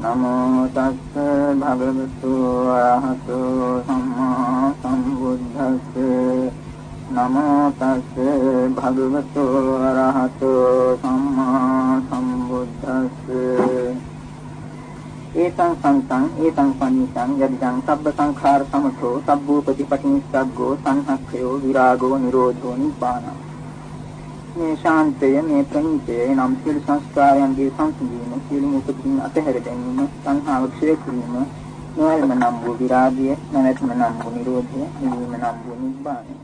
නමෝ තස්ස භගවතු ආරහතෝ සම්මා සම්බුද්දස්ස නමෝ තස්ස භගවතු ආරහතෝ සම්මා සම්බුද්දස්ස ඒතං සන්තං ඒතං පනිතං යදිදං සබ්බ සංඛාර සමතෝ සබ්බෝ ප්‍රතිපටිනිස්සග්ගෝ සංහක්ඛයෝ විරාගෝ නිරෝධෝ නිබ්බාන මේ ශාන්තය මේ ප්‍රණීතය නම් සියලු සංස්කාරයන්ගේ සංසිඳීම සියලු උපදින අතහැර දැමීම සංහාව ක්ෂය කිරීම නොයල්ම නම් වූ විරාගය නැවැත්ම නම් වූ නිරෝධය නිවීම නම් වූ නිබ්බානය.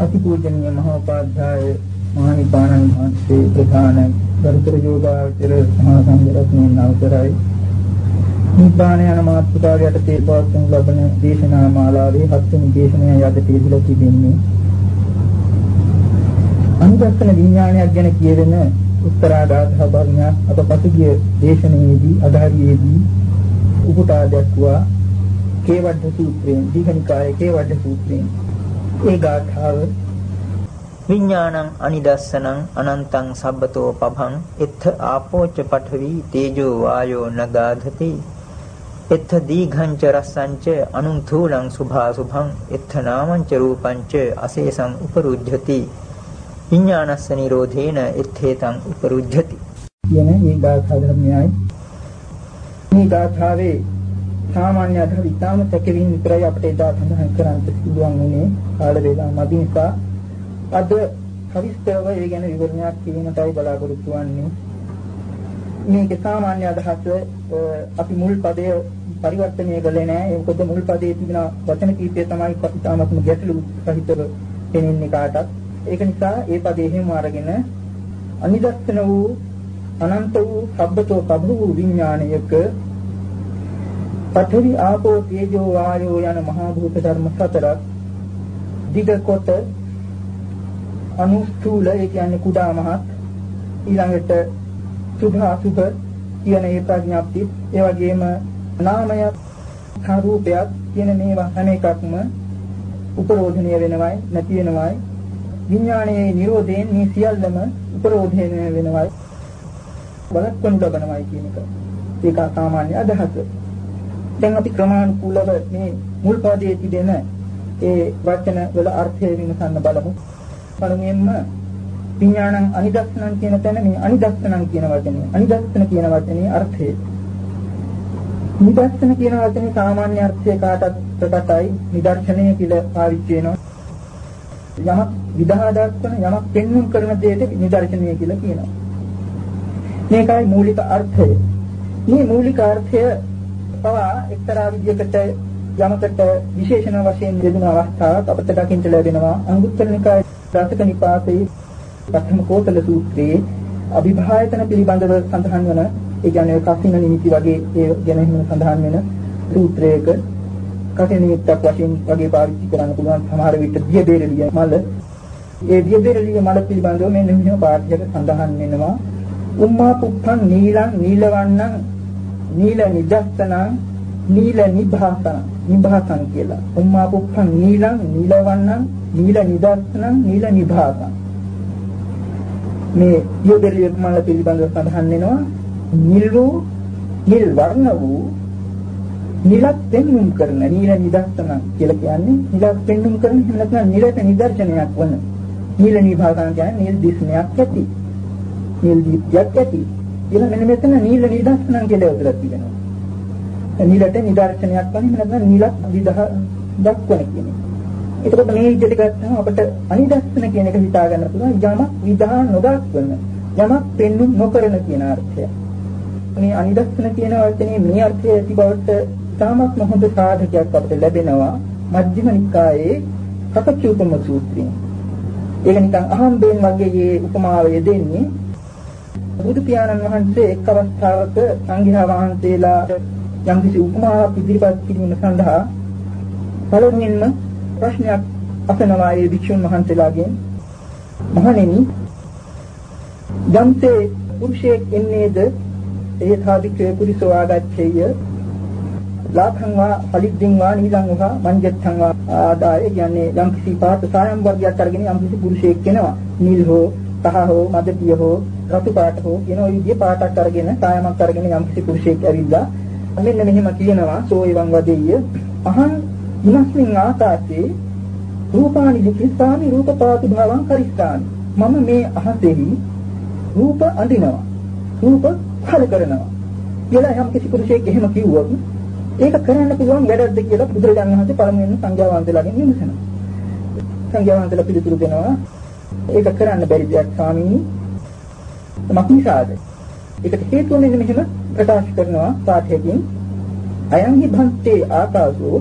අතිපූජනීය මහෝපාධ්‍යාය මහනිපාණන් වහන්සේ ප්‍රධාන ගරුතර යෝගාචර මහා සංඝ රත්නයන් අවසරයි. නිබ්බාන යන මාතෘකාව යටතේ පවත්වනු ලබන දේශනා මාලාවේ හත්වෙනි දේශනය යටතේ ඉදලා තිබෙන්නේ. අනුදස්සන විඥානයක් ගැන කියවෙන උත්තරාගාත භාග්ඥා අප පසුගිය දේශනාවේදී අධාරියේදී උපුටා දැක්වුවා කේවඩ සූත්‍රයෙන් දීඝනිකායේ කේවඩ සූත්‍රයෙන් ඒ ගාථාව විඥානං අනිදස්සනං අනන්තං සබ්බතෝ පභං එත්ථ ආපෝච පඨවි තේජෝ වායෝ නගාධති. එත්ථ දීඝංච රස්සංච අනුං thූලං සුභා සුභං එත්ථ නාමංච රූපංච අසේසං උපරුජ්ජති විඥානස්ස නිරෝධේන එත්තේතං උපරුජ්ජති කියන මේ ගාථා ධර්මයයි මේ ගාථාවේ සාමාන්‍ය අදහස ඉතාම සැකෙමින් විතරයි අපිට එදා සඳහන් කරන්න පුළුවන් වුණේ කාල වේලා මදි නිසා අද සවිස්තරව ඒ ගැන විවරණයක් කිරීමටයි බලාපොරොත්තු වෙන්නේ. මේක සාමාන්‍ය අදහස අපි මුල් පදය පරිවර්තනය කළේ නැහැ. ඒ මොකද මුල් පදයේ තිබෙන වචන කීපය තමයි ඉතාමත්ම ගැටලු සහිතව පෙනෙන්නේ කාටත්. ඒක නිසා ඒ පදේ හැම අරගෙන අනිදස්සන වූ අනන්ත වූ සබ්බතෝ පබු වූ විඥානයක පඨවි ආපෝ තේජෝ වායෝ යන මහා භූත ධර්ම හතරක් දිග කොට අනුස්ථූල ඒ කියන්නේ කුඩා මහත් ඊළඟට සුභ අසුභ කියන ඒ ප්‍රඥාප්ති ඒ වගේම නාමය ස්වરૂපයක් කියන මේවා හැම එකක්ම උපරෝධණය වෙනවයි නැති වෙනවයි. විඥානයේ නිරෝධයෙන් මේ සියල්ලම උපරෝධණය වෙනවයි බලක්වනු ලබනවයි කියන එක. ඒක සාමාන්‍ය අදහස. දැන් අපි ක්‍රමානුකූලව මේ මුල් පදයේ තිබෙන ඒ වචන වල අර්ථය විමසන්න බලමු. පළමුවෙන්ම විඥානං අනිදස්සනං කියන තැන මේ අනිදස්සනං කියන වචනේ. අනිදස්සන කියන වචනේ අර්ථය. නිදර්ශන කියන වචනේ සාමාන්‍ය අර්ථය කාටත් ප්‍රකටයි. නිදර්ශනය කියලා පාවිච්චි වෙනවා. යමක් විදහා දක්වන යමක් පෙන්වුම් කරන දෙයට නිදර්ශනය කියලා කියනවා. මේකයි මූලික අර්ථය. මේ මූලික අර්ථය පවා එක්තරා විදියකට යමකට විශේෂණ වශයෙන් දෙදුන අවස්ථාවක් අපට දකින්න ලැබෙනවා. අංගුත්තර නිකායේ රසක නිපාතේ ප්‍රථම කෝතල සූත්‍රයේ අභිභායතන පිළිබඳව සඳහන් වන ඒ කියන්නේ කසින නිමිති වගේ ඒ ගැන හිම සඳහන් වෙන සූත්‍රයක කසින නිමිත්තක් වශයෙන් වගේ පාවිච්චි කරන්න පුළුවන්. සමහර විට දියබේරලිය මල. ඒ දියබේරලිය මල පිළිබඳව මෙන්න මෙහෙම පාඨයක සඳහන් වෙනවා. උම්මා පුත්තන් නීලං නීලවන්නං නීල නිදස්සනං නීල නිභාසන නිභාසන කියලා. උම්මා පුත්තන් නීලං නීලවන්නං නීල නිදර්ශනං නීල නිභාගං මේ යෝදරිය මල පිළිබඳව සඳහන් වෙනවා. නිල් වූ නිල් වර්ණ වූ නිලත් පෙන්눔 කරන නීල නිදර්ශන කියලා කියන්නේ නිලත් පෙන්눔 කරන එහෙම නැත්නම් නිලට නිදර්ශනයක් වන. නීල නිභාගං කියන්නේ නිල් දිස්නයක් ඇති. නිල් දීප්තියක් ඇති. කියලා මෙන්න මෙතන නීල නිදර්ශන කියලා උදලා තිබෙනවා නිලට නිදර්ශනයක් වන එහෙම නැත්නම් නිලත් විදහ දක්වන කියන්නේ එතකොට මේ විදිහට ගත්තම අපිට අනිදස්සන කියන එක හිතා ගන්න පුළුවන්. යමක් විධාන නොදක්වන යමක් පෙන්වු නොකරන කියන අර්ථය. මේ අනිදස්සන කියන වචනේ මේ අර්ථය ඇති බවට තාමත් හොඳ සාධකයක් අපිට ලැබෙනවා මජ්ක්‍ධිම නිකායේ කපචූපම සූත්‍රයෙන්. ඒක නිකන් අහම්බෙන් වගේ මේ උපමාව යෙදෙන්නේ. බුදු පියාණන් වහන්සේ එක් අවස්ථාවක සංඝයා වහන්සේලා යම්කිසි උපමාවක් ඉදිරිපත් කිරීම සඳහා පළමුවෙන්ම ප්‍රශ්නයක් අසනවා ඒ භික්ෂුන් වහන්සේලාගෙන්. මහණෙනි යම්සේ පුරුෂයෙක් එන්නේද ඒ ධාවිකේ පුරිසෝ ආගච්ඡේය. ලාභං වා පලිද්දින් වා නීලං වා මංජත්තං වා ආදාය කියන්නේ යම් කිසි පාට සායම් වර්ගයක් අරගෙන යම් කිසි පුරුෂයෙක් වෙනවා නිල් හෝ කහ හෝ මදපිය හෝ රතු පාට හෝ කියන ওই විදිහේ පාටක් අරගෙන සායමක් අරගෙන යම් කිසි පුරුෂයෙක් ඇවිල්ලා මෙන්න මෙහෙම කියනවා සෝයවං වදෙය්‍ය. අහං විනස්මින් ආකාශේ රූපානි ලිඛිතානි රූපපාතු භවං කරිස්සානි මම මේ අහසෙහි රූප අඳිනවා රූප පහල කරනවා. කියලා යම් කිසි පුරුෂයෙක් එහෙම කිව්වොත් ඒක කරන්න පුළුවන් වැඩක්ද කියලා බුදුරජාණන් වහන්සේ පළමුවෙන් සංඝයා වහන්සේලාගෙන් විමසනවා. සංඝයා වහන්සේලා පිළිතුරු දෙනවා ඒක කරන්න බැරි දෙයක් ස්වාමීනි. මක්නිසාද? ඒකට හේතුව මෙන්න මෙහෙම ප්‍රකාශ කරනවා පාඨයකින් අයංහි භන්තේ ආකාශෝ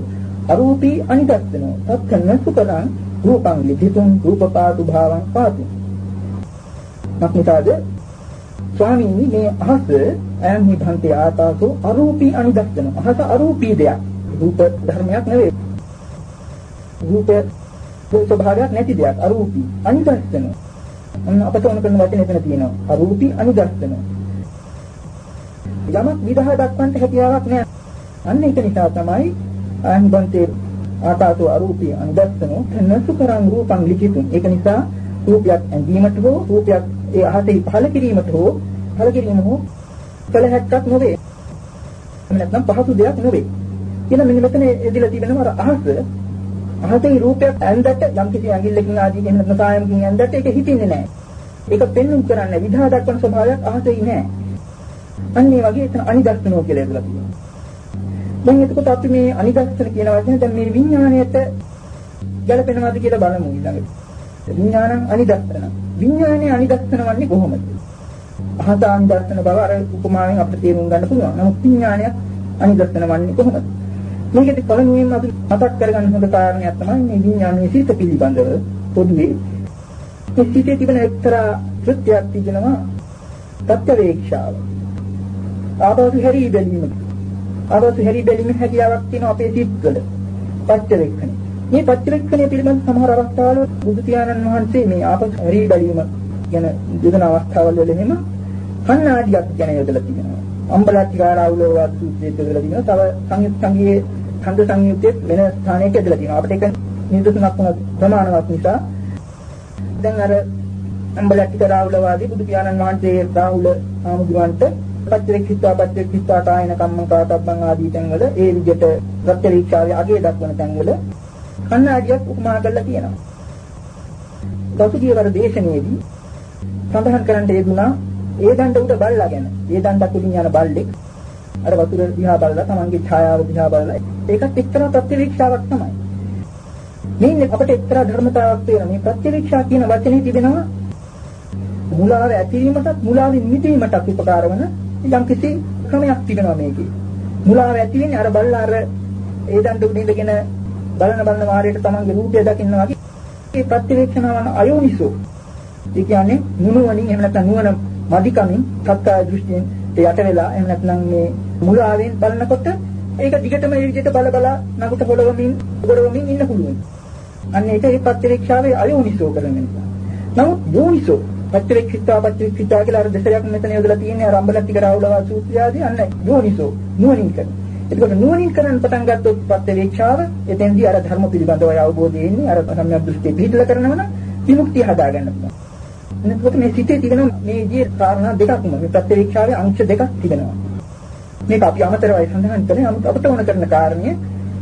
අරූපී අනිදස්සනෝ තත්කන්න සුකරං රූපං ලිඛිතුං රූපපාතු භාවං පාති. මක්නිසාද ස්වාමීනි මේ අහස ඈම් හිතන්තේ ආකාසෝ අරූපී අනිදස්සන අහස අරූපී දෙයක්. රූප ධර්මයක් නෙවෙයි. රූප ස්වභාවයක් නැති දෙයක්. අරූපී අනිදස්සන අන්න අපට ඕන කරන වචනේ එතන තියෙනවා. අරූපී අනිදස්සන යමක් විදහා දක්වන්න හැකියාවක් නැහැ අන්න ඒක නිසා තමයි ඈම් හිතන්තේ ආකාසෝ අරූපී අනිදස්සන තනසු කරන් රූපං ලිඛිතුන්. ඒක නිසා රූපයක් ඇඳීමට හෝ රූපයක් ඒ අහසෙහි පහළ කිරීමට හෝ පහළ කිරීම හෝ කළ හැක්කක් නොවේ. එහෙම නැත්නම් පහසු දෙයක් නොවේ. කියලා මෙන්න මෙතන එදිලා තිබෙනවා අර අහස අහසේ රූපයක් ඇඳට යම් කිසි ඇඟිල්ලකින් ආදී එහෙම නැත්නම් සායමකින් ඇඳට ඒක හිතින්නේ නැහැ. ඒක පෙන්වුම් කරන්නේ විධා දක්වන ස්වභාවයක් අහසේ නැහැ. අන්න ඒ වගේ එතන අනිදර්ශනෝ කියලා එදලා තියෙනවා. දැන් එතකොට අපි මේ අනිදර්ශන කියන වචනේ දැන් මේ විඥාණයට ගැලපෙනවද කියලා බලමු ඊළඟට. විඥානං අනිදස්සන. විඥානේ අනිදස්සන වන්නේ කොහොමද? අහස අනිදස්සන බව අර උපමාවෙන් අපිට තේරුම් ගන්න පුළුවන්. නමුත් විඥානයක් අනිදස්සන වන්නේ කොහොමද? මේකෙදි පළමුවෙන්ම අපි මතක් කරගන්න හොඳ කාරණයක් තමයි මේ විඥානයේ සිත පිළිබඳව පොදුවේ මේ සිතේ තිබෙන එක්තරා කෘත්‍යයක් තිබෙනවා තත්ත්වේක්ෂාව. ආපසු හැරී බැලීම. ආපසු හැරී බැලීමේ හැකියාවක් තියෙනවා අපේ සිත්වල. පච්චවේක්ෂණය. මේ පච්චවේක්ෂණය පිළිබඳ සමහර අවස්ථාවල බුදු පියාණන් වහන්සේ මේ ආපසු හැරී බැලීම ගැන දෙදෙන අවස්ථාවල වල එහෙම කන්නාඩියක් ගැන යොදලා තියෙනවා. අම්බලච්චිකාරාවුලෝ වාද සූත්‍රයේ යොදලා තියෙනවා. තව සංයුත් සංගීයේ ඡන්ද සංයුත්තේ වෙන ස්ථානයක යොදලා තියෙනවා. අපිට ඒක නිදසුනක් වුණ ප්‍රමාණවත් නිසා දැන් අර අම්බලච්චිකාරාවුල වාදී බුදු පියාණන් වහන්සේ රාහුල ආමුදුවන්ට පච්චේක්ෂිතා පච්චේක්ෂිතා කායන කම්ම කාතබ්බං ආදී තැන්වල ඒ විදිහට ප්‍රත්‍යරීක්ෂාවේ අගේ දක්වන තැන්වල කන්නාඩියක් උපමා කරලා තියෙනවා. දසුගිය වර දේශනයේදී සඳහන් කරන්න යෙදුනා ඒ දණ්ඩ උඩ බල්ලා ගැන. ඒ දණ්ඩ කුලින් යන බල්ලෙක් අර වතුර දිහා බලලා තමන්ගේ ඡායාව දිහා බලලා ඒකත් එක්තරා ප්‍රතිවික්ෂාවක් තමයි. මේ අපිට එක්තරා ධර්මතාවක් තියෙනවා. මේ ප්‍රතිවික්ෂා කියන වචනේ තිබෙනවා මුලාව ඇතිවීමටත් මුලාවෙන් මිදීමටත් උපකාර වන යම් කිසි ක්‍රමයක් තිබෙනවා මේකේ. මුලාව ඇති වෙන්නේ අර බල්ලා අර ඒ දණ්ඩ උඩ ඉඳගෙන බලන බලන වාරයට තමන්ගේ රූපය දකින්න වගේ ඒ ප්‍රතිවික්ෂණවන අයෝනිසෝ ඒ කියන්නේ නුනුවණින් එහෙම නැත්නම් නුවණ මදිකමින් සත්‍ය දෘෂ්ටියෙන් යට වෙලා එහෙම නැත්නම් මේ මුලාවෙන් බලනකොට ඒක දිගටම මේ විදිහට බල බල නගුට පොළවමින් ගොඩවමින් ඉන්න පුළුවන්. අන්න ඒක ඒ ප්‍රතිරීක්ෂාවේ අයෝනිසෝ කරන නිසා. නමුත් යෝනිසෝ ප්‍රතිරීක්ෂිතා ප්‍රතිරීක්ෂිතා කියලා අර දෙසරයක් මෙතන යොදලා තියෙන්නේ රම්බලට්ටි කරවලවා සූත්‍රය ආදී අන්න යෝනිසෝ නුවණින් කරන. එතකොට නුවණින් කරන් පටන් ගත්තොත් ප්‍රතිරීක්ෂාව එතෙන්දී අර ධර්ම පිළිබඳව අවබෝධය එන්නේ අර සම්‍යක් දෘෂ්ටි පිළිතල කරනවා නම් විමුක්තිය හදා ගන්න පුළුවන්. එතකොට මේ සිතේ තිබෙන මේ ජී කාරණා දෙකක්ම මේ ප්‍රත්‍යක්ෂාවේ අංශ දෙකක් තිබෙනවා. මේක අපි අමතරවයි සඳහන් කරන්නේ නමුත් අපට ඕන කරන කාරණය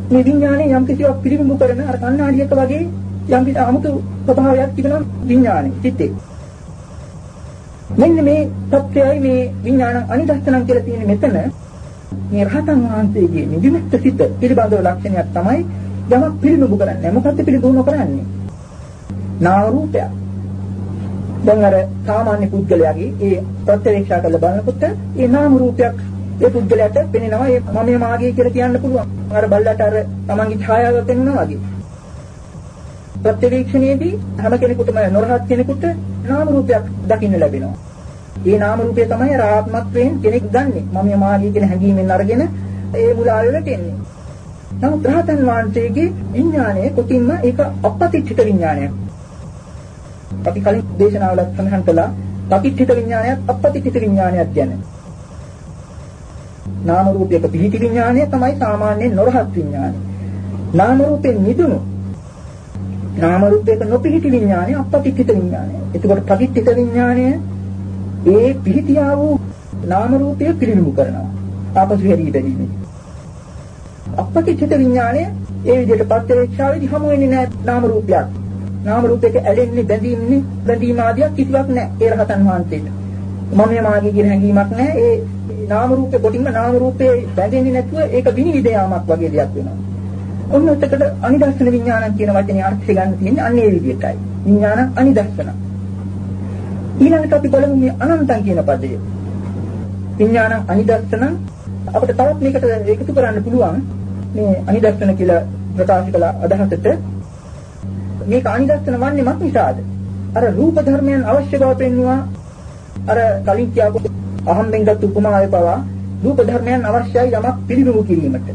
මේ විඥානයේ යම් කිසිවක් පිළිබිඹු කරන අර කණ්ණාඩියක වගේ යම් කිසි 아무තු ස්වභාවයක් තිබෙනවා විඥානයේ සිතේ. මෙන්න මේ සත්‍යයයි මේ විඥාන අනිදස්සනම් කියලා තියෙන්නේ මෙතන මේ රහතන් වහන්සේගේ නිදිමත් සිත පිළිබඳව ලක්ෂණයක් තමයි යමක් පිළිබිඹු කරන්නේ. මොකද්ද පිළිබිඹු කරන්නේ? නාම රූපයක්. දැන් අර සාමාන්‍ය පුද්ගලයාගේ ඒ ප්‍රත්‍යක්ෂා කරලා බලනකොට ඒ නාම රූපයක් ඒ පුද්ගලයාට පෙනෙනවා ඒ මම මාගේ කියලා කියන්න පුළුවන්. අර බල්ලට අර තමන්ගේ ඡායාව පෙනෙනවා වගේ. ප්‍රත්‍යක්ෂණයේදී හැම කෙනෙකුටම නොරහත් කෙනෙකුට නාම රූපයක් දකින්න ලැබෙනවා. ඒ නාම රූපය තමයි ආත්මත්වයෙන් කෙනෙක් ගන්නෙ. මම යමාගේ කියන හැඟීමෙන් අරගෙන ඒ මුලාවලට එන්නේ. නමුත් රහතන් වහන්සේගේ විඥානය කොටින්ම ඒක අපපතිච්චිත විඥානයක්. අපි කලින් දේශනාවලත් සඳහන් කළා පටිච්චිත විඥානයත් අපපතිච්චිත විඥානයක් ගැන. නාම රූපයක පිහිටි විඥානය තමයි සාමාන්‍යයෙන් නොරහත් විඥානය. නාම රූපෙන් නිදුණු නාම රූපයක නොපිහිටි විඥානය අපපටිච්චිත විඥානය. එතකොට පටිච්චිත විඥානය ඒ පිහිටියා වූ නාම රූපය පිළිඹු කරනවා. ආපසු හැරී බැලීමේ. අපපටිච්චිත විඥානය ඒ විදිහට පත්‍යවේක්ෂාවේදී හමු වෙන්නේ නැහැ නාම රූපයක්. නාම රූපයක ඇලෙන්නේ බැඳීන්නේ බැඳීම ආදියක් කිසිවක් නැහැ. ඒ රහතන් වහන්සේට. මම මාගේ කියන හැඟීමක් නැහැ. ඒ නාම රූපේ කොටින්ම නාම රූපේ බැඳෙන්නේ නැතුව ඒක විනිවිද යාමක් වගේ දෙයක් වෙනවා. ඔන්න එතකොට අනිදර්ශන විඥානං කියන වචනේ අර්ථය ගන්න තියෙන්නේ අන්න ඒ විදිහටයි. විඥානං අනිදර්ශන. ඊළඟට අපි බලමු මේ අනන්තං කියන පදය. විඥානං අනිදර්ශන අපිට තවත් මේකට එකතු කරන්න පුළුවන් මේ අනිදර්ශන කියලා ප්‍රකාශ කළ අදහසට මේක අනිදර්ශන වන්නේ මත් නිසාද? අර රූප ධර්මයන් අවශ්‍ය බව පෙන්වුවා අර කලින් කියපු අහම්බෙන් ගත් උපමාවේ පවා රූප ධර්මයන් අවශ්‍යයි යමක් පිළිබිඹු කිරීමට.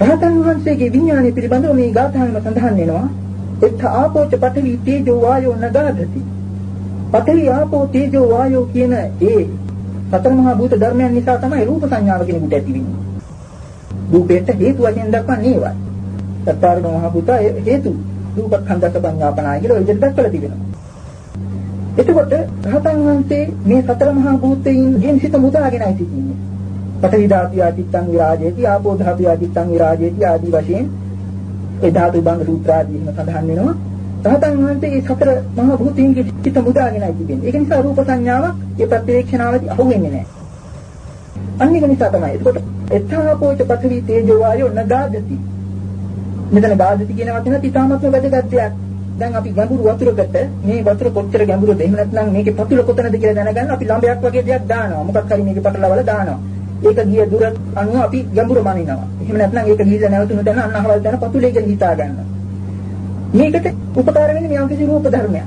රහතන් වහන්සේගේ විඥානය පිළිබඳව මේ ගාථාවෙම සඳහන් වෙනවා එත්ත ආපෝච පඨවි තේජෝ වායෝ නගාධති පඨවි ආපෝ තේජෝ වායෝ කියන ඒ සතර මහා භූත ධර්මයන් නිසා තමයි රූප සංඥාව කෙනෙකුට ඇති වෙන්නේ. රූපයට හේතු වශයෙන් දක්වන්නේ ඒවා සතර මහා භූත හේතු රූපඛණ්ඩක පඤ්ඤාපනාය කියලා ඔය විදිහට දක්වලා තිබෙනවා. එතකොට රහතන් වහන්සේ මේ සතර මහා භූතයින් ගෙන් සිත මුදාගෙනයි සිටින්නේ පඨවි ධාතු ආදිත්තං විරාජේති ආපෝ ධාතු ආදිත්තං විරාජේති ආදී වශයෙන් ඒ ධාතු බංග සූත්‍ර ආදීම සඳහන් වෙනවා. රහතන් වහන්සේ මේ සතර මහා භූතයන්ගේ චිත්ත මුදාගෙනයි තිබෙන්නේ. ඒක නිසා රූප සංඥාවක් ඒ ප්‍රත්‍යක්ෂණාවදී අහුවෙන්නේ නැහැ. අන්න ඒක නිසා තමයි. ඒකට එත්තාපෝච පඨවි තේජෝ වායෝ නගාදති. මෙතන ගාදති කියන වචනත් ඉතාමත්ම වැදගත් දෙයක්. දැන් අපි ගැඹුරු වතුරකට මේ වතුර කොච්චර ගැඹුරුද එහෙම නැත්නම් මේකේ පතුල කොතනද කියලා දැනගන්න අපි ළඹයක් වගේ දෙයක් දානවා. මොකක් හරි මේකේ පටලවල දානවා. ඒක ගිය දුර අනුව අපි ගැඹුර මනිනවා. එහෙම නැත්නම් ඒක ගිහිල්ලා නැවතුණු තැන අන්න අහවල් තැන පතුලේ කියලා හිතා ගන්නවා. මේකට උපකාර වෙන්නේ යම් කිසි රූප ධර්මයක්.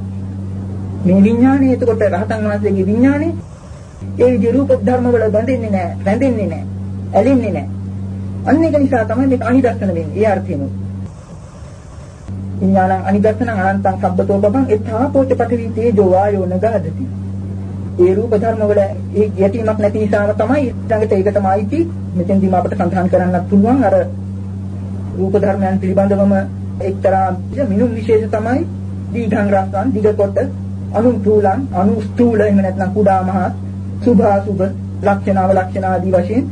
මේ විඥානේ එතකොට රහතන් වහන්සේගේ විඥානේ ඒ විදිහ රූප ධර්ම වල බැඳෙන්නේ නැහැ, රැඳෙන්නේ නැහැ, ඇලෙන්නේ නැහැ. අන්න ඒක නිසා තමයි මේක අනිදස්සන වෙන්නේ. ඒ අර්ථයෙන්. විඥානං අනිදස්සන අනන්තං සබ්බතෝ බබං එතාපෝච පඨවි තේජෝ වායෝ නගහදති. ඒ රූප ධර්ම වල ඒ ගැටීමක් නැති නිසාම තමයි ඊළඟට ඒකටම ආйти මෙතෙන්දීම අපිට සඳහන් කරන්නත් පුළුවන් අර රූප ධර්මයන් පිළිබඳවම එක්තරා මිනුම් විශේෂ තමයි දීඝං රස්සන් දිග කොට අනු තුලං අනු ස්ථූල එහෙම නැත්නම් කුඩා මහත් සුභාසුභ ලක්ෂණාව ලක්ෂණ ආදී වශයෙන්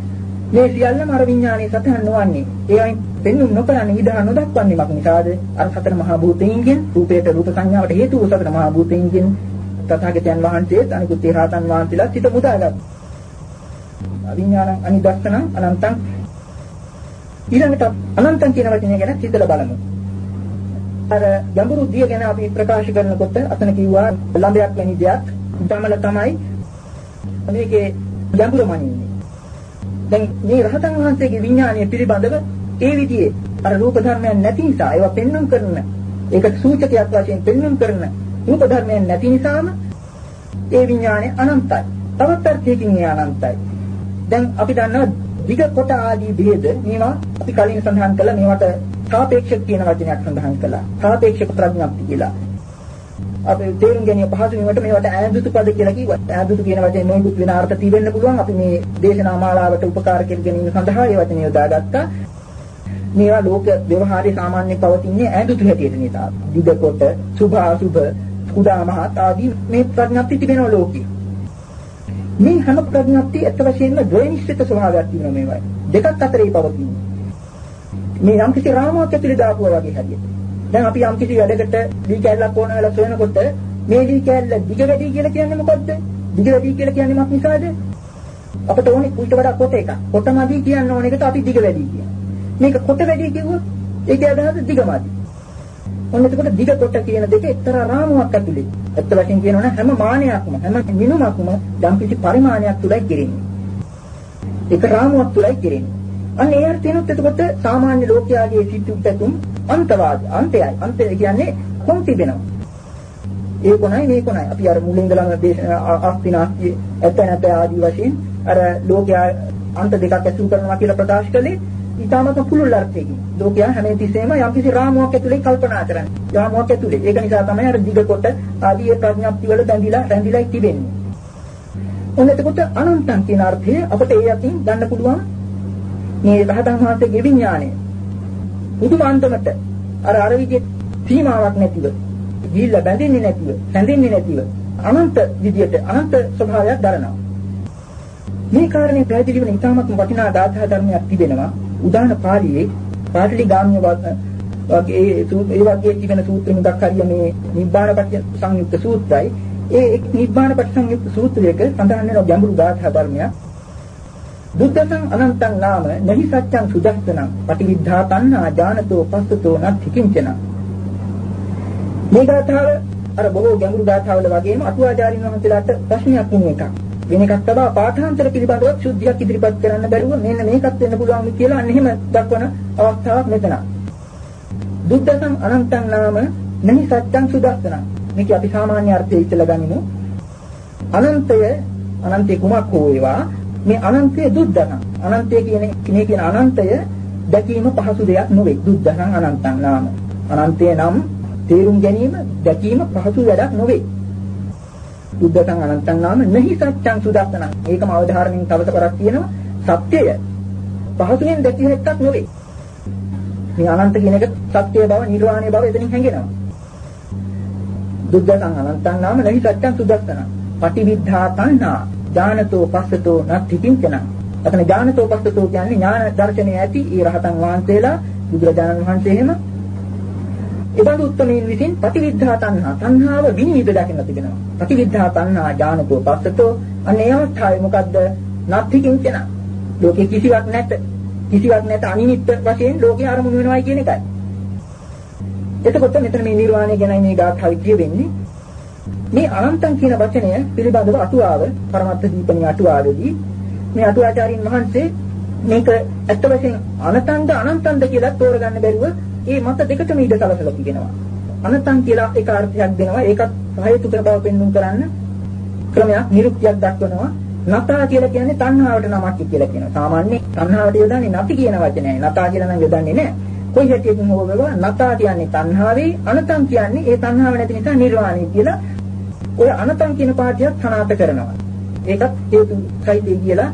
මේ සියල්ලම අර විඥානයේ සතහන් නොවන්නේ ඒවයින් පෙන්වුම් නොකරන්නේ විදහා නොදක්වන්නේ මක් නිසාද අර සතර මහා භූතයන්ගෙන් රූපයට රූප සංඥාවට හේතු වූ සතර මහා භූතයන්ගෙන් තථාගතයන් වහන්සේත් අනිකුත් ඒ රහතන් වහන්සේලා සිත මුදාගත්තා. අවිඥානං අනිදස්සනං අනන්තං ඊළඟට අනන්තං කියන වචනය ගැන හිතලා බලමු. අර ගැඹුරු දිය ගැන අපි ප්‍රකාශ කරනකොට අතන කිව්වා ළඹයක් වැනි දෙයක් දමල තමයි මේකේ ගැඹුර මනින්නේ. දැන් මේ රහතන් වහන්සේගේ විඥානය පිළිබඳව ඒ විදිහේ අර රූප ධර්මයන් නැති නිසා ඒවා පෙන්වන්න කරන ඒක සූචකයක් වශයෙන් පෙන්වන්න කරන රූප ධර්මයන් නැති නිසාම ඒ විඥානය අනන්තයි. තවත් අර්ථයකින් ඒ අනන්තයි. දැන් අපි දන්නවා දිග කොට ආදී ભેද මේවා අපි කලින් සඳහන් කළා මේවට සාපේක්ෂක කියන වචනයක් සඳහන් කළා. සාපේක්ෂක ප්‍රඥප්ති කියලා. අපි තේරුම් ගැනීම පහසු වීමට මේවට ඈඳුතු පද කියලා කිව්වා. ඈඳුතු කියන වචනේ නොයෙකුත් වෙන අර්ථ තිබෙන්න පුළුවන්. අපි මේ දේශනා මාලාවට උපකාර කර ගැනීම සඳහා මේ වචනේ යොදාගත්තා. මේවා ලෝක ව්‍යවහාරයේ සාමාන්‍යයෙන් පවතින්නේ ඈඳුතු හැටියට නිසා. දිග කොට, සුභ අසුභ කුඩා මහත් ආදී මේ ප්‍රඥප්ති තිබෙනවා ලෝකේ. මේ හැම ප්‍රඥප්ති ඇත්ත වශයෙන්ම ද්වේනිශ්චිත ස්වභාවයක් තියෙනවා මේවයි. දෙකක් අතරේ පවතින. මේ යම් කිසි රාමුවක් ඇතුලේ දාපුවා වගේ හරියට. දැන් අපි යම් කිසි වැඩකට දී කැල්ලක් ඕන වෙලා සොයනකොට මේ දී කැල්ල දිග වැඩි කියලා කියන්නේ මොකද්ද? දිග වැඩි කියලා කියන්නේ මොකක් නිසාද? අපිට ඕනේ ඊට වඩා කොට එකක්. කොටමදි කියන්න ඕන එකට අපි දිග වැඩි කියනවා. මේක කොට වැඩි කිව්වොත් ඒකේ අදහස දිගමදි. ඔන්න එතකොට දිග කොට කියන දෙක එක්තරා රාමුවක් ඇතුලේ. ඇත්ත වශයෙන් කියනවනම් හැම මානයක්ම හැම මිනුමක්ම යම් කිසි පරිමාණයක් තුලයි කෙරෙන්නේ. ඒක රාමුවක් තුලයි කෙරෙන්නේ. අන්න ඒ අර්ථයෙන්ත් එතකොට සාමාන්‍ය ලෝකයාගේ සිත් උපැතුම් අන්තවාද අන්තයයි. අන්තය කියන්නේ කොම් තිබෙනවා. ඒ කොනයි මේ කොනයි. අපි අර මුලින් ඉඳලම අස්තිනාස්ති ඇත නැත ආදී වශයෙන් අර ලෝකයා අන්ත දෙකක් ඇසුරු කරනවා කියලා ප්‍රකාශ කළේ ඊටමත් පුළුල් අර්ථයකින්. ලෝකයා හැම තිස්සෙම යම්කිසි රාමුවක් ඇතුලේ කල්පනා කරන්නේ. රාමුවක් ඇතුලේ. ඒක නිසා තමයි අර දිග කොට ආදී ඒ ප්‍රඥප්ති වල බැඳිලා රැඳිලා තිබෙන්නේ. ඔන්න එතකොට අනන්තං කියන අර්ථය අපිට ඒ අතින් ගන්න පුළුවන් මේ රහතන් වහන්සේගේ විඥාණය. උතුමාන්තමට අර අර විදිහේ සීමාවක් නැතිව ගිහිල්ලා බැඳෙන්නේ නැතිව, සැඳෙන්නේ නැතිව අනන්ත විදියට අනන්ත ස්වභාවයක් දරනවා. මේ කාරණේ පැහැදිලි වෙන ඉතාමත් වටිනා ධාතහ ධර්මයක් තිබෙනවා. උදාන පාළියේ පාටලි ගාම්‍ය වගේ ඒ වගේ තිබෙන සූත්‍ර මුදක් හරිය මේ නිබ්බාන පටි සංයුක්ත සූත්‍රයි. ඒ නිබ්බාන පටි සංයුක්ත සූත්‍රයක සඳහන් වෙන ගැඹුරු ධාතහ ධර්මයක්. බුද්ධං අනන්තං නාම නහි සත්‍යං සුදස්සනං පටිවිද්ධා තණ්හා ඥානතෝ පස්සතෝ නත්ථි කිංචන මේ ගාථාව අර බොහෝ ගැඹුරු ගාථාවල වගේම අටුවාචාරින් වහන්සේලාට ප්‍රශ්නයක් වුණ එකක් වෙන එකක් තමයි පාඨාන්තර පිළිබඳව සුද්ධියක් ඉදිරිපත් කරන්න බැරුව මෙන්න මේකත් වෙන්න පුළුවන් කියලා අන්න එහෙම දක්වන අවස්ථාවක් මෙතන. බුද්ධසං අනන්තං නාම නහි සත්‍යං සුදස්සනං. මේක අපි සාමාන්‍ය අර්ථය ඉස්සලා ගනිමු. අනන්තය අනන්තේ කුමක් හෝ වේවා මේ අනන්තය දුද්දන. අනන්තය කියන මේ කියන අනන්තය දැකීම පහසු දෙයක් නොවේ. දුද්දන අනන්තං නාම. අනන්තය නම් තේරුම් ගැනීම දැකීම පහසු වැඩක් නොවේ. බුද්ධතං අනන්තං නාම නහි සත්‍යං සුදස්සනං. ඒකම අවධාරණයෙන් තවස කරක් තියෙනවා. සත්‍යය පහසුවෙන් දැකිය හැක්කක් නොවේ. මේ අනන්ත කියන එක සත්‍ය බව, නිර්වාණය බව එතනින් හැඟෙනවා. බුද්ධතං අනන්තං නාම නහි සත්‍යං සුදස්සනං. පටිවිද්ධා තණ්හා ඥානතෝ පස්සතෝ නත්ති කිංචන. අතන ඥානතෝ පස්සතෝ කියන්නේ ඥාන දර්ශනය ඇති ඒ රහතන් වහන්සේලා බුදුරජාණන් වහන්සේ එහෙම එබඳු උත්තමීන් විසින් ප්‍රතිවිද්ධා තණ්හා තණ්හාව විනිවිද දකින්න තිබෙනවා. ප්‍රතිවිද්ධා තණ්හා ඥානතෝ පස්සතෝ අනේ අවස්ථාවේ මොකද්ද? නත්ති කිංචන. ලෝකේ කිසිවක් නැත. කිසිවක් නැත අනිමිත්ත වශයෙන් ලෝකේ ආරමුණු වෙනවායි කියන එකයි. එතකොට මෙතන මේ නිර්වාණය ගැනයි මේ ගාථාව කියවෙන්නේ. මේ අනන්තං කියන වචනය පිළිබඳව අටුවාව පරමත්ත දීපණී අටුවාවේදී මේ අටුවාචාරින් වහන්සේ මේක ඇත්ත වශයෙන් අනතන්ද අනන්තන්ද කියලා තෝරගන්න බැරුව ඒ මත දෙකටම ඉඩ සලසලා තිබෙනවා. අනතං කියලා එක අර්ථයක් දෙනවා. ඒකත් සහේතුක බව පෙන්වන්න කරන්න ක්‍රමයක් නිරුක්තියක් දක්වනවා. නතා කියලා කියන්නේ තණ්හාවට නමක් කියලා කියනවා. සාමාන්‍ය තණ්හාවට යොදන්නේ නැති කියන වචනයයි. නතා කියලා නම් යොදන්නේ නැහැ. කොයි හැටියකින් හෝ වේවා නතා කියන්නේ තණ්හාවේ අනතං කියන්නේ ඒ තණ්හාව නැති නිසා නිර්වාණය කියලා ඔය අනතං කියන පාඩියක් සනාථ කරනවා. ඒකත් හේතු සහිතයි කියලා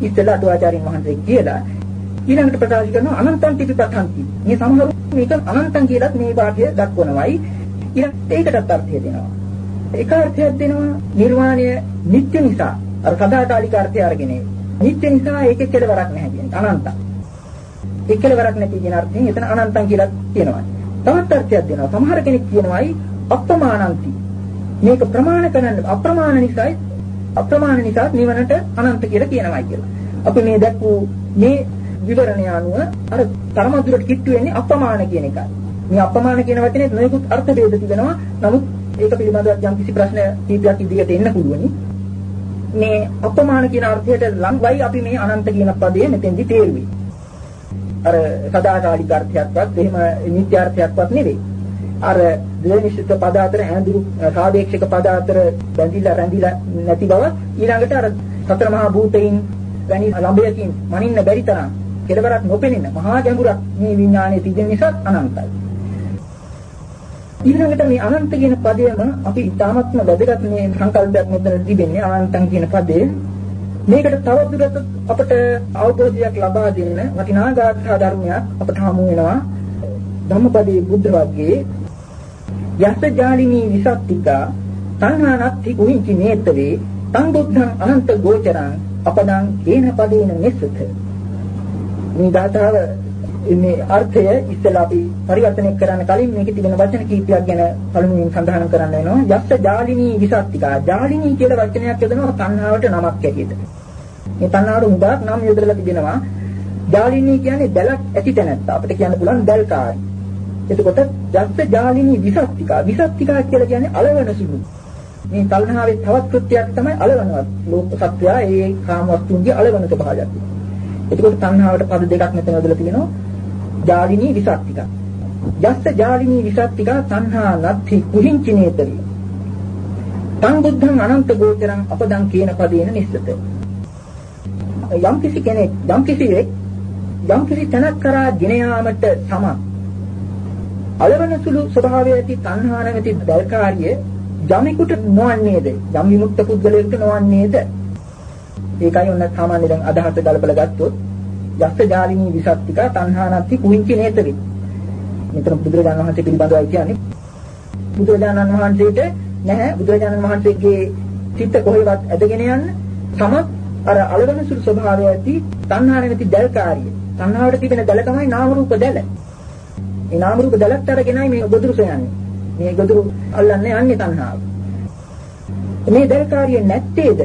ඉස්සෙල්ලා අටුවාචාරින් වහන්සේ කියලා ඊළඟට ප්‍රකාශ කරනවා අනන්තං පිටිපතන්ති. මේ සමහරු මේක අනන්තං කියලාත් මේ පාඩිය දක්වනවායි. ඊළඟට ඒකටත් අර්ථය දෙනවා. ඒක අර්ථයක් දෙනවා නිර්වාණය නිත්‍ය නිසා අර සදාකාලික අර්ථය අරගෙන නිත්‍ය නිසා ඒකේ කෙලවරක් නැහැ කියන්නේ අනන්තං. ඒ කෙලවරක් නැති කියන අර්ථයෙන් එතන අනන්තං කියලා කියනවා. තවත් අර්ථයක් දෙනවා. සමහර කෙනෙක් කියනවායි අප්‍රමාණන්ති. මේක ප්‍රමාණ කරන්න අප්‍රමාණ නිසායි අප්‍රමාණ නිසා නිවනට අනන්ත කියලා කියනවායි කියලා. අපි මේ දැක්වූ මේ විවරණය අනුව අර තරම දුරට කිට්ටු වෙන්නේ අප්‍රමාණ කියන එකයි. මේ අප්‍රමාණ කියන වචනේ නොයෙකුත් අර්ථ ભેද තිබෙනවා. නමුත් ඒක පිළිබඳව යම් කිසි ප්‍රශ්න කීපයක් ඉදිරියට එන්න පුළුවනි. මේ අප්‍රමාණ කියන අර්ථයට ලංවයි අපි මේ අනන්ත කියන පදය මෙතෙන්දි තේරුවේ. අර සදාකාලික අර්ථයක්වත් එහෙම නිත්‍ය අර්ථයක්වත් නෙවෙයි. අර ද්වේනිශ්චිත පද අතර ඇඳුරු සාපේක්ෂක පද අතර බැඳිලා රැඳිලා නැති බව ඊළඟට අර සතර මහා භූතයින් වැනි ළඹයකින් මනින්න බැරි තරම් කෙලවරක් නොපෙනෙන මහා ගැඹුරක් මේ විඥානයේ තිබෙන නිසා අනන්තයි. ඊළඟට මේ අනන්ත කියන පදයම අපි ඉතාමත්ම වැදගත් මේ සංකල්පයක් මෙතන තිබෙන්නේ අනන්තං කියන පදේ. මේකට තවදුරටත් අපට අවබෝධයක් ලබා දෙන්න වටිනා ගාථා ධර්මයක් අපට හමු වෙනවා. ධම්මපදයේ බුද්ධ වර්ගයේ යස ජාලිනී විසත්තිකා සංහානත්ති කුහිංචි නේතරේ තං බුද්ධං අනන්ත ගෝචරං අපදං කේන පදේන මෙසත මේ ධාතාව මේ අර්ථය ඉස්සෙල්ලා අපි පරිවර්තනය කරන්න කලින් මේකේ තිබෙන වචන කීපයක් ගැන පළමුවෙන් සඳහන් කරන්න වෙනවා. යස්ස ජාලිනී විසත්තිකා. ජාලිනී කියලා වචනයක් යොදනවා තණ්හාවට නමක් ඇටියෙද මේ තණ්හාවට උදාක් නම් යොදලා තිබෙනවා. ජාලිනී කියන්නේ දැලක් ඇති තැනත්තා. අපිට කියන්න පුළුවන් දැල්කාරී එතකොට යස්ස ජාලිනී විසත්තිකා විසත්තිකා කියලා කියන්නේ අලවන සුළු මේ තණ්හාවේ තවත් කෘත්‍යයක් තමයි අලවනවත් ලෝක සත්‍යය ඒ කාම වස්තුන්ගේ අලවන ස්වභාවයක් එතකොට තණ්හාවට පද දෙකක් මෙතන යොදලා තියෙනවා ජාලිනී විසත්තිකා. යස්ස ජාලිනී විසත්තිකා තණ්හා නත්ති කුහිංචිනේතරි. තං බුද්ධං අනන්ත ගෝචරං අපදං කියන පදේන නිස්සත. යම් කිසි කෙනෙක් යම් කිසිවෙක් යම් කිසි තැනක් කරා ගෙන යාමට සමත් අලවන සුළු ස්වභාවය ඇති තණ්හා නැති දල්කාරිය යමෙකුට නොවන්නේද? යම් විමුක්ත පුද්ගලයෙකුට නොවන්නේද? ඒකයි ඔන්න සාමාන්‍ය දැන් අදහස ගලපලා ගත්තොත් යස්ස ජාලිනී විසත්තික තණ්හානත්ති කුංචි නේතරි මෙතන බුදුරජාණන් වහන්සේ පිළිබඳවයි කියන්නේ. බුදුරජාණන් වහන්සේට නැහැ. බුදුරජාණන් වහන්සේගේ චිත්ත කොහෙවත් ඇදගෙන යන්න. සමත් අර අලවන සුළු ස්වභාවය ඇති තණ්හා නැති දැල්කාරිය තණ්හාවට තිබෙන දැල තමයි නාම රූප දැල ඒ නාම රූප දැලත් අරගෙනයි මේ ගොදුරු සොයන්නේ. මේ ගොදුරු අල්ලන්නේ යන්නේ තණ්හාව. මේ දැල්කාරිය නැත්තේද?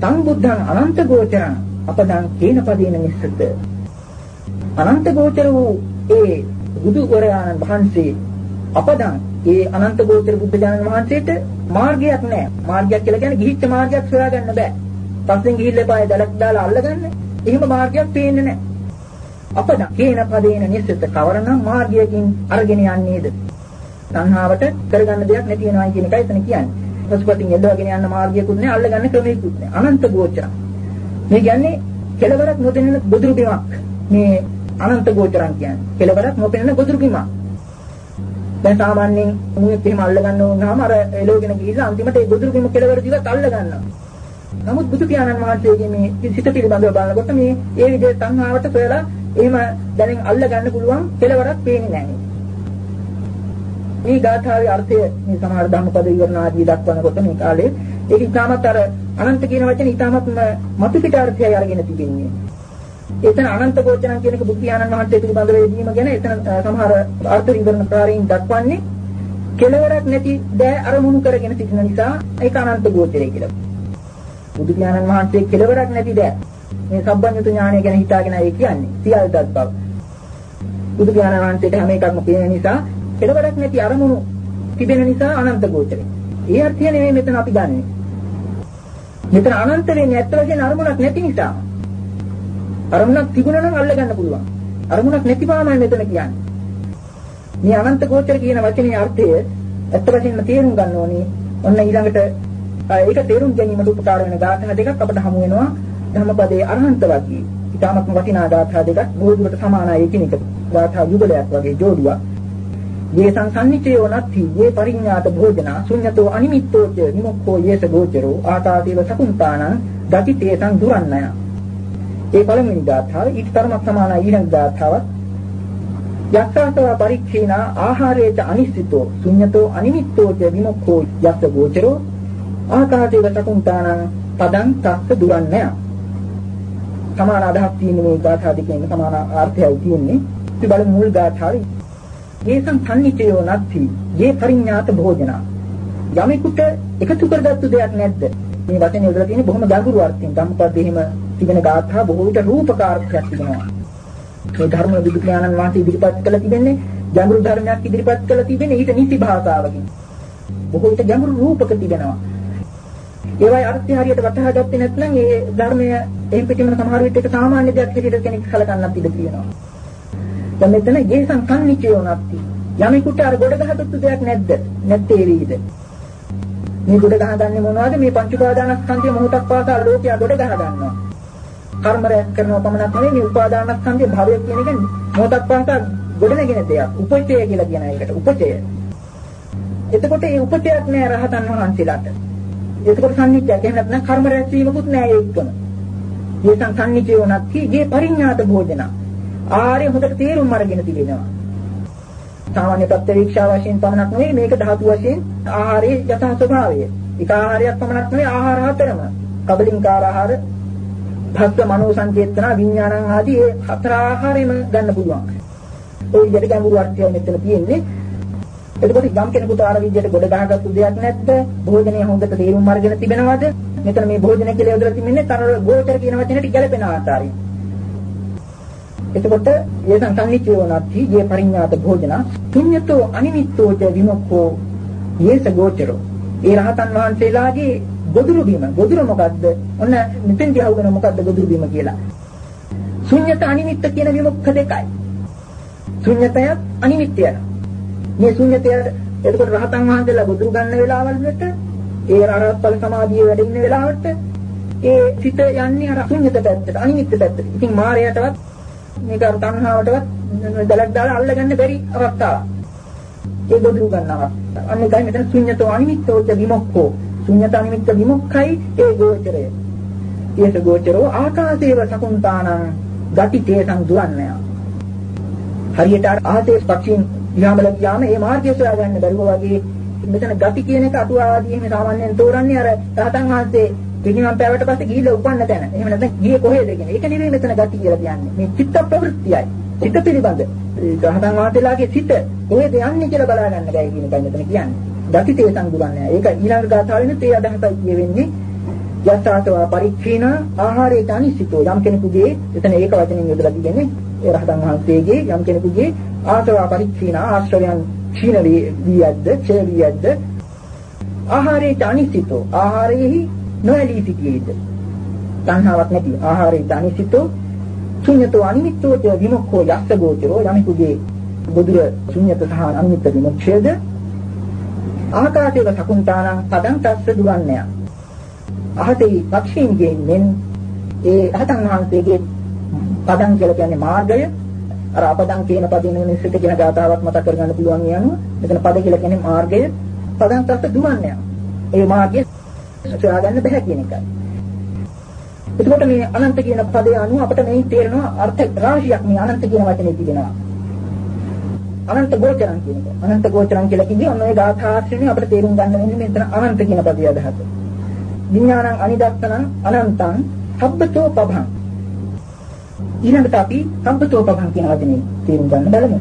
තං බුද්ධං අනන්ත ගෝචරං අපදං කේන පදේන මිස්සත. අනන්ත ගෝචර වූ ඒ බුදු වරයාණන් වහන්සේ අපදං ඒ අනන්ත ගෝචර බුද්ධ ඥාන වහන්සේට මාර්ගයක් නැහැ. මාර්ගයක් කියලා කියන්නේ ගිහිච්ච මාර්ගයක් සොයාගන්න බෑ. පස්සෙන් ගිහිල්ලා පාය දැලක් දාලා අල්ලගන්න. එහෙම මාර්ගයක් පේන්නේ නැහැ. අපද කේන පදේන නිසිත කවරනම් මාර්ගයකින් අරගෙන යන්නේද? සංහාවට කරගන්න දෙයක් නැති වෙනවා කියන එකයි එතන කියන්නේ. පසුපතින් එල්ලවගෙන යන්න මාර්ගයකුත් නැහැ, අල්ලගන්න ක්‍රමයකුත් නැහැ. අනන්ත ගෝචර. මේ කියන්නේ කෙලවරක් නොදෙනෙන ගොදුරු බිමක්. මේ අනන්ත ගෝචරන් කියන්නේ. කෙලවරක් නොපෙනෙන ගොදුරු බිමක්. දැන් සාමාන්‍යයෙන් මුවෙත් එහෙම අල්ලගන්න වුණාම අර එළවගෙන ගිහිල්ලා අන්තිමට ඒ ගොදුරු බිම කෙලවර දිවත් අල්ලගන්නවා. නමුත් බුදු පියාණන් වහන්සේගේ මේ සිත පිළිබඳව බලනකොට මේ ඒ විදිහේ සංහාවට සොයලා එහෙම දැනෙන් අල්ල ගන්න පුළුවන් කෙලවරක් පේන්නේ නැහැ. මේ ගාථාවේ අර්ථය මේ සමහර ධම්මපද විවරණ ආදී දක්වනකොට මේ කාලේ ඒක ඉතාමත් අර අනන්ත කියන වචනේ ඉතාමත් මතු පිට අර්ථයයි අරගෙන තිබෙන්නේ. එතන අනන්ත ගෝචරම් කියන එක බුද්ධ ඥානන් වහන්සේ පිළිබඳව වේදීම ගැන එතන සමහර අර්ථ විවරණ ප්‍රාරයෙන් දක්වන්නේ කෙලවරක් නැති දෑ අරමුණු කරගෙන සිටින නිසා ඒක අනන්ත ගෝචරය කියලා. බුදු ඥානන් වහන්සේ කෙලවරක් නැති දෑ මේ සම්බන්ධත ඥානය ගැන හිතාගෙන ඒ කියන්නේ සියල්ලත් බව. බුදු ඥාන වහන්සේට හැම එකක්ම පේන නිසා කෙලවරක් නැති අරමුණු තිබෙන නිසා අනන්ත ගෝචරයි. ඒ අර්ථය නෙවෙයි මෙතන අපි ගන්නෙ. මෙතන අනන්ත වෙන්නේ ඇත්ත වශයෙන් අරමුණක් නැති නිසා. අරමුණක් තිබුණා නම් අල්ල ගන්න පුළුවන්. අරමුණක් නැති බවමයි මෙතන කියන්නේ. මේ අනන්ත ගෝචර කියන වචනේ අර්ථය ඇත්ත වශයෙන්ම තේරුම් ගන්න ඕනේ. ඔන්න ඊළඟට ඒක තේරුම් ගැනීමට උපකාර වෙන ගාථා දෙකක් අපිට හමු වෙනවා. ධම්මපදයේ අරහන්ත වගේ ඊටමත්ම වටිනා ගාථා දෙකක් බොහෝ දුරට සමානයි එකිනෙක ගාථා යුගලයක් වගේ ජෝඩුවක්. යේ සංසන්නිචයෝ නත්ති යේ පරිඥාත භෝජන ශුඤ්ඤතෝ අනිමිත්තෝ ච විමුක්ඛෝ යේස ගෝචරෝ ආතාදීව සකුන්තානං ගති තේසං දුරන්නය. ඒ පළමුවෙනි ගාථාව ඊට තරමක් සමානයි ඊළඟ ගාථාව යක්ඛාසව පරික්ඛේන ආහාරේච අනිශ්චිතෝ ශුඤ්ඤතෝ අනිමිත්තෝ ච විමුක්ඛෝ යස්ස ගෝචරෝ ආතාදීව සකුන්තානං පදං තස්ස දුරන්නය. සමාන අදහස් තියෙන මේ ගාථා දෙකෙන් සමාන අර්ථයයි තියෙන්නේ. අපි බලමු මුල් ගාථාවේ. "යේසං සම්නිචයෝ නත්ති යේ පරිඥාත භෝජන." යමෙකුට එකතු කරගත්තු දෙයක් නැද්ද? මේ වචනේ යොදලා තියෙන්නේ බොහොම ගැඹුරු අර්ථයෙන්. ධම්මපද එහෙම තිබෙන ගාථා බොහෝ විට රූපකාර්ථයක් තිබෙනවා. මේ ධර්ම විද්‍යානන් වාසී ඉදිරිපත් කළ තිබෙන්නේ ගැඹුරු ධර්මයක් ඉදිරිපත් කළ තිබෙන්නේ ඊට නිසි භාෂාවකින්. බොහෝ විට ගැඹුරු රූපක තිබෙනවා. ඒවයි අර්ථය හරියට වටහා ගත්තේ නැත්නම් ඒ ධර්මය එහෙම් පිටින්ම සමහර විට ඒක සාමාන්‍ය දෙයක් විදිහට කෙනෙක් කලකන්නත් ඉඩ තියෙනවා. දැන් මෙතන ජේසන් කන්නිචයෝ නැති. යමෙකුට අර ගොඩ ගහගත්තු දෙයක් නැද්ද? නැත්තේ වේද? මේ ගොඩ ගහගන්නේ මොනවද? මේ පංච උපාදානස්කන්ධය මොහොතක් පාසා ලෝකයා ගොඩ ගහ ගන්නවා. කර්ම රැස් කරනවා පමණක් නෙවෙයි මේ උපාදානස්කන්ධය භවය කියන එක මොහොතක් පාසා ගොඩ නැගෙන දෙයක්. උපචය කියලා කියන එකට. උපචය. එතකොට මේ උපචයක් නෑ රහතන් වහන්සේලාට. එතකොට සම්නිච්චයක්. එහෙම නැත්නම් කර්ම රැස්වීමකුත් නෑ ඒකම. මේ සංසන්නිචයෝ නැති ගේ පරිඥාත භෝජන. ආර්ය හොඳට තේරුම් අරගෙන තිබෙනවා. සාමාන්‍ය ප්‍රත්‍යවීක්ෂා වශයෙන් පමණක් නෙවෙයි මේක ධාතු වශයෙන් ආහාරයේ යථා ස්වභාවය. එක ආහාරයක් පමණක් නෙවෙයි ආහාර හතරම. කබලින්කාර ආහාර, භස්ස මනෝ සංචේතන, විඥානං ආදී ඒ හතර ආහාරෙම ගන්න පුළුවන්. ওই විදිහට ගැඹුරු අර්ථය මෙතන තියෙන්නේ. එතකොට යම් කෙනෙකුට ආර විදියට ගොඩ ගහගත්තු දෙයක් නැද්ද? භෝජනය හොඳට තේරුම් අරගෙන තිබෙනවද? මෙතන මේ භෝජන කියලා යොදලා තිබෙන්නේ තර ගෝචර කියන වචනේට ගැලපෙන ආකාරයෙන්. එතකොට ඒ සංසංනිච්චෝ නැති යේ පරිඥාත භෝජන පුඤ්ඤතෝ අනිමිත්තෝ ච විමුක්ඛෝ යේස ගෝචරෝ. ඒ රහතන් වහන්සේලාගේ ගොදුරු බීම ගොදුර මොකද්ද? ඔන්න මෙතෙන් දිහවගෙන මොකද්ද ගොදුරු බීම කියලා. ශුන්්‍යත අනිමිත්ත කියන විමුක්ඛ දෙකයි. ශුන්්‍යතයත් අනිමිත්තයත්. මේ ශුන්්‍යතය එතකොට රහතන් වහන්සේලා ගොදුරු ගන්න වෙලාවල් වලට ඒ අරහත්ඵල සමාධියේ වැඩ ඉන්න වෙලාවට ඒ සිත යන්නේ අර ශුන්‍යත පැත්තට, අනිමිත්ත පැත්තට. ඉතින් මායයටවත් මේක අර තණ්හාවටවත් දලක් දාලා අල්ලගන්න බැරි අවස්ථාවක්. ඒ ගොදුරු ගන්නවා. අන්න ඒකයි මෙතන ශුන්‍යතෝ අනිමිත්තෝ ච විමුක්ඛෝ. ශුන්‍යත අනිමිත්ත විමුක්ඛයි ඒ ගෝචරය. ඊට ගෝචරෝ ආකාශේව සකුන්තානං ගති තේසං දුවන්නය. හරියට ආතේ පක්ෂීන් දිහාමල ගියාම ඒ මාර්ගය සොයා ගන්න බැරුව වගේ මෙතන ගති කියන එක අටුවාදී එහෙම සාමාන්‍යයෙන් තෝරන්නේ අර රහතන් වහන්සේ පිළිමම් පැවට පස්සේ ගිහිල්ලා උපන්න තැන. එහෙම නැත්නම් ගියේ කොහෙද කියන්නේ. ඒක නෙවෙයි මෙතන ගති කියලා කියන්නේ. මේ චිත්ත ප්‍රවෘත්තියයි. චිත්ත පිළිබඳ රහතන් වහන්සේලාගේ සිත කොහෙද යන්නේ කියලා බලා ගන්න බැයි කියන එකයි මෙතන කියන්නේ. ගති තේසං දුරන්නේ. ඒක ඊළඟ ගාථාවෙන්නේ තේ අදහසයි කියවෙන්නේ. යස්සාසවා පරික්ෂීණ ආහාරයට අනිසිතෝ යම් කෙනෙකුගේ එතන ඒක වචනෙන් යොදලා තිබෙන්නේ ඒ රහතන් වහන්සේගේ යම් කෙනෙකුගේ ආසවා පරික්ෂීණ ආශ්‍රයයන් ක්ෂීණ වී යද්ද ඡය වී යද්ද ආහාරයට අනිසිතෝ ආහාරයෙහි නොඇලී සිටියේද? තණ්හාවක් නැති ආහාරයට අනිසිතෝ ශුන්‍යතෝ අනිමිත්තෝ ච විමුක්ඛෝ යස්ස ගෝචරෝ යමිකුගේ බුදුර ශුන්‍යත සහ අනිමිත්ත විමුක්ඛයේද? ආකාශයක සකුන්තානං පදං තස්ස දුවන්නය. අහතේ පක්ෂීන්ගෙන් මෙන් ඒ අහතන් වහන්සේගේ පදං කියලා කියන්නේ මාර්ගය. අර අපදං කියන පදින නිසිත කියන ගාතාවක් මතක් කරගන්න පුළුවන් යනවා මෙතන පද කියලා කියන්නේ මාර්ගය පදං තස්ස දුවන්නය ඒ මාර්ගය සොයාගන්න බෑ කියන එකයි එතකොට මේ අනන්ත කියන පදේ අනුව අපිට මේ තේරෙනවා අර්ථ රාශියක් මේ අනන්ත කියන වචනේ තිබෙනවා. අනන්ත ගෝචරං කියන එක. අනන්ත ගෝචරං කියලා කිව්වේ ඔන්න ඒ ගාථාශ්‍රේණිය අපිට තේරුම් ගන්න වෙන්නේ මෙතන අනන්ත කියන පදේ අදහස. විඥානං අනිදත්තනං අනන්තං සබ්බතෝ පභං. ඊළඟට අපි සබ්බතෝ පභං කියන වචනේ තේරුම් ගන්න බලමු.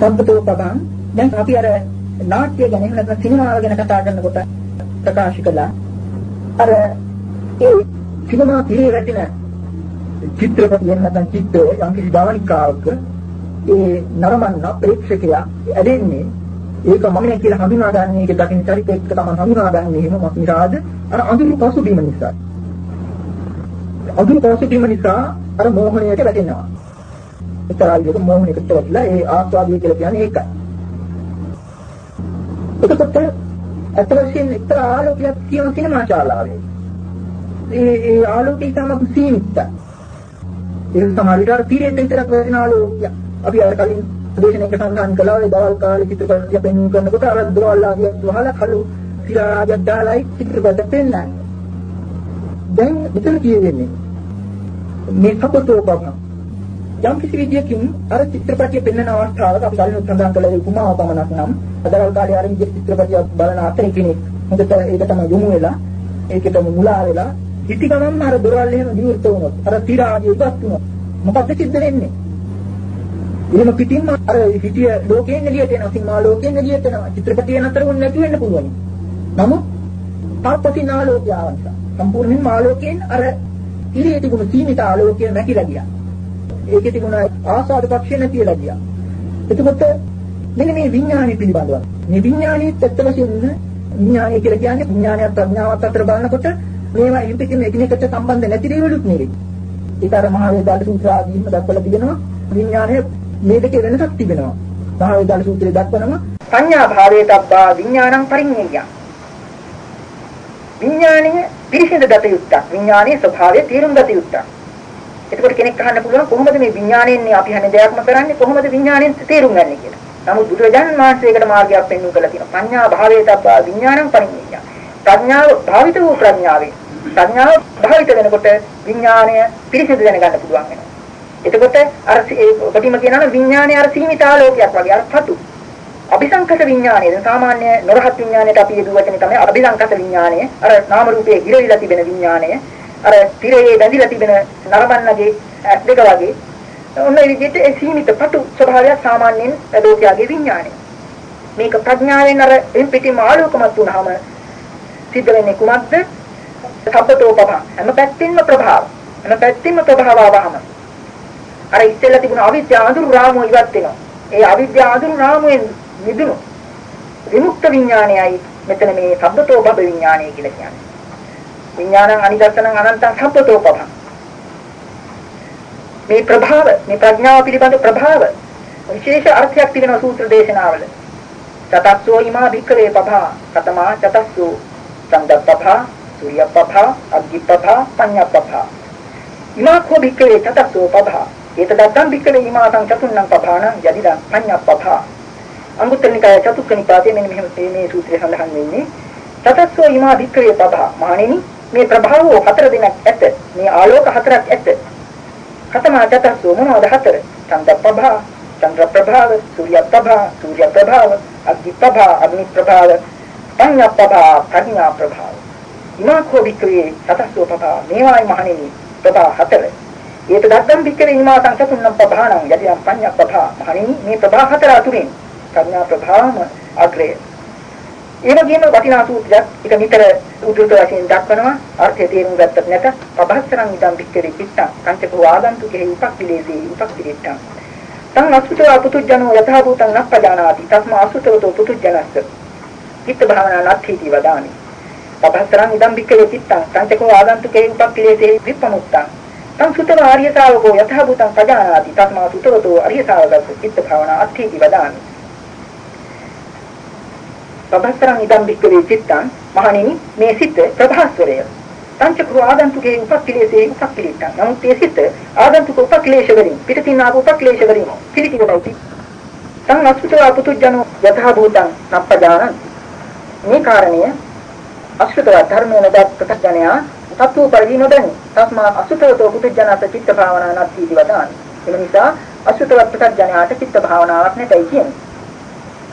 සබ්බතෝ පභං දැන් අපි අර නාට්‍ය ගැන එහෙම නැත්නම් සිනමාව ගැන කතා කරනකොට ප්‍රකාශ කළා. අර ඒ සිනමා පිළි වැටෙන චිත්‍රපටයෙන් නැත්නම් චිත්‍රය යම් කිසි භවනිකාවක ඒ නරමන්න ප්‍රේක්ෂකයා ඇදෙන්නේ. ඒක මම නේ කියලා හඳුනා ගන්න එක දකින්න චරිතයක තමයි හඳුනා ගන්න එහෙම මොකද අර අඳුරු පසුබිම නිසා. අඳුරු පසුබිම නිසා අර මෝහණයට වැටෙනවා එතරම් මෝහණයකට වැටලා ඒ ආස්වාදය කියලා කියන්නේ ඒකයි එතකොට අත වශයෙන් එක්තරා ආලෝකයක් තියෙන සිනමා ශාලාවේ. ඒ ඒ ආලෝකය තමයි සීමිතයි. ඒක සමහර විට අර තීරයට විතරක් වෙන ආලෝකයක්. අපි අර කලින් දේශනාවක සඳහන් කළා ඒ දවල් කාලේ චිත්‍රපටය පෙන්වන්න කරනකොට අර දොරවල්ලාගේ වහලා කළු සිරාජක් දාලායි චිත්‍රපට පෙන්නන්නේ. දැන් මෙතන කියෙන්නේ මේ සපතෝපම යම් කිසි විදියකින් අර චිත්‍රපටිය පෙන්වන අවස්ථාවක අපි කලින් සඳහන් කළ උපමාව පමණක් නම් අදවල් කාලේ අර විදිය චිත්‍රපටිය බලන අතරේ කෙනෙක් හොඳට ඒක තමයි යොමු වෙලා ඒකටම මුලා වෙලා හිටි ගමන් අර දොරවල් එහෙම විවෘත වුණොත් අර tira ආදී ඉවත් වුණොත් මොකක්ද සිද්ධ වෙන්නේ? එහෙම පිටින්ම අර හිටිය ලෝකයෙන් එළියට එනවා සිනමා ලෝකයෙන් එළියට එනවා චිත්‍රපටිය නතර වුණ නැති වෙන්න පුළුවන්. නමුත් තාපතින ආලෝකය ආවන්සා සම්පූර්ණයෙන්ම ආලෝකයෙන් අර ඉරියේ තිබුණු සීමිත ආලෝකය නැතිලා ගියා. ඒකේ තිබුණ ආසාද පක්ෂය නැතිලා ගියා. එතකොට මෙන්න මේ විඥානය පිළිබඳව මේ විඥානයේ ඇත්ත වශයෙන්ම විඥානය කියලා කියන්නේ විඥානයත් ප්‍රඥාවත් අතර බලනකොට මේවා ඉතින් එකිනෙකට සම්බන්ධ නැති දේවලුත් නෙවෙයි. ඒක අර මහා වේදාල සූත්‍ර ආදීම දක්වලා තිබෙනවා විඥානය මේ දෙකේ වෙනසක් තිබෙනවා. මහා වේදාල සූත්‍රයේ දක්වනවා සංඥා භාවයට අබ්බා විඥානං පරිඤ්ඤය. විඥානය පිරිසිදු ගත යුක්තක්. විඥානයේ ස්වභාවය තීරුම් ගත යුක්තක්. එතකොට කෙනෙක් අහන්න පුළුවන් කොහොමද මේ විඥාණයෙන් අපි හැම දෙයක්ම කරන්නේ කොහොමද විඥාණයෙන් තේරුම් ගන්නේ කියලා. නමුත් බුදුරජාණන් වහන්සේකට මාර්ගයක් පෙන්වු කළා තියෙනවා. ප්‍රඥා භාවයේ තබ්බා විඥානං පරිඤ්ඤය. ප්‍රඥාව භාවිත වූ ප්‍රඥාවෙන් ප්‍රඥාව භාවිත වෙනකොට විඥාණය පිරිසිදු දැනගන්න පුළුවන් වෙනවා. එතකොට අර කොටිම කියනවා විඥාණය අර සීමිත ආලෝකයක් වගේ අර සතු. අபிසංකත විඥාණය දැන් සාමාන්‍ය නොරහත් විඥාණයට අපි යෙදුව වචනේ තමයි අபிසංකත විඥාණය. අර නාම රූපයේ ගිරවිලා තිබෙන විඥාණය. අර තිරයේ බැඳිලා තිබෙන නරඹන්නගේ ඇස් දෙක වගේ ඔන්න ඒ විදිහට ඒ සීමිත පටු ස්වභාවයක් සාමාන්‍යයෙන් ලෝකයාගේ විඥානය. මේක ප්‍රඥාවෙන් අර එම් පිටිම ආලෝකමත් වුණාම සිද්ධ වෙන්නේ කුමක්ද? සබ්බතෝපම හැම පැත්තින්ම ප්‍රභාව. හැම පැත්තින්ම ප්‍රභාව ආවහම අර ඉස්සෙල්ලා තිබුණ අවිද්‍යාව අඳුරු රාමුව ඉවත් වෙනවා. ඒ අවිද්‍යාව අඳුරු රාමුවෙන් මිදුණු. විමුක්ත විඥානයයි මෙතන මේ සබ්බතෝපම විඥානය කියලා කියන්නේ. විඥානං අනිදස්සනං අනන්තං සම්පතෝපභං මේ ප්‍රභාව මේ ප්‍රඥාව පිළිබඳ ප්‍රභාව විශේෂ අර්ථයක් තිබෙනවා සූත්‍ර දේශනාවල. චතස්සෝ ීමා භික්ඛවේ පභා කතමා චතස්සෝ චන්දප්පභා සූර්යප්පභා අග්ගිප්පභා පඤ්ඤප්පභා. ඉමාඛෝ භික්ඛවේ චතස්සෝ පභා. ඒතදත්තම් භික්ඛවේ ීමාතං චතුන්නම් පභාණං යදිදං පඤ්ඤප්පභා. අංගුත්තර නිකාය චතුක්ක නිපාතේ මෙන්න මෙහෙම මේ සූත්‍රය සඳහන් වෙන්නේ. චතස්සෝ ීමා භික්ඛවේ පභා මහණෙනි මේ ප්‍රභාවෝ හතර දිනක් ඇත. මේ ආලෝක හතරක් ඇත. කතමා චතස්සෝ මොනවද හතර? චන්දප්පභා චන්ද්‍ර ප්‍රභාව සූර්ය ප්‍රභා සූර්ය ප්‍රභාව අග්නි ප්‍රභා අග්නි ප්‍රභාව පඤ්ඤා ප්‍රභා ප්‍රඥා ප්‍රභාව. ඉමාඛෝ වික්‍රේ සතස්සෝ ප්‍රභා. මේවායි මහණෙනි ප්‍රභා හතර. ඒත දත්තම් වික්‍රේ ඉමාතං චතුන්නම් ප්‍රභාණං යදියම් පඤ්ඤා ප්‍රභා. මහණෙනි මේ ප්‍රභා හතර අතුරින් ප්‍රඥා ප්‍රභාවම අග්‍රේ ඒ වගේම වටිනා සූත්‍රයක් එක නිතර උද්දෘත වශයෙන් දක්වනවා. අර්ථය තේරුම් ගත්තත් නැත. පබස්සරං ඉදම් වික්‍රේ චිත්තං. කංචකෝ ආගන්තුකේ උපක්ඛිලේසී උපක්ඛිලෙට්ටං. තං අසුතව පුතුජනෝ යථා භූතං නප්පජානාති තස්ම අසුතවතෝ පුතුජනස්ස චිත්ත භාවනා නත්ථීති වදාමි. පබස්සරං ඉදම් වික්‍රේ චිත්තං. කංචකෝ ආගන්තුකේ උපක්ඛිලේසී විප්පමුත්තං තං සුතව ආර්ය ශාවකෝ යථා භූතං පජානාති. තස්ම අසුතවතෝ ආර්ය ශාවකස්ස චිත්ත භාවනා අත්ථීති වදාමි. ප්‍රභස්තරං ඉදම් වික්කවේ චිත්තං මහණෙනි මේ සිත ප්‍රභාස්වරය. පංචකෝ ආගන්තුකේ උපක්ඛිලේසේ උපක්ඛිලිට්ඨ නමුත් මේ සිත ආගන්තුක උපක්ඛිලේශ වලින් පිටින් ආපු උපක්ඛිලේශ වලින් පිළිකිරයි තං අසුතවා පුතුජනෝ යථා භූතං නප්පජානං මේ කාරණය අසුතව ධර්මයෙන් දත් ප්‍රකටණයා තත්ත්ව පරිදි නොදනි. තස්මා අසුතවතෝ පුතුජනස චිත්ත භාවනා නැති දිවදාන එම නිසා අසුතව ප්‍රකටණයාට චිත්ත භාවනාවක් නැතයි කියන්නේ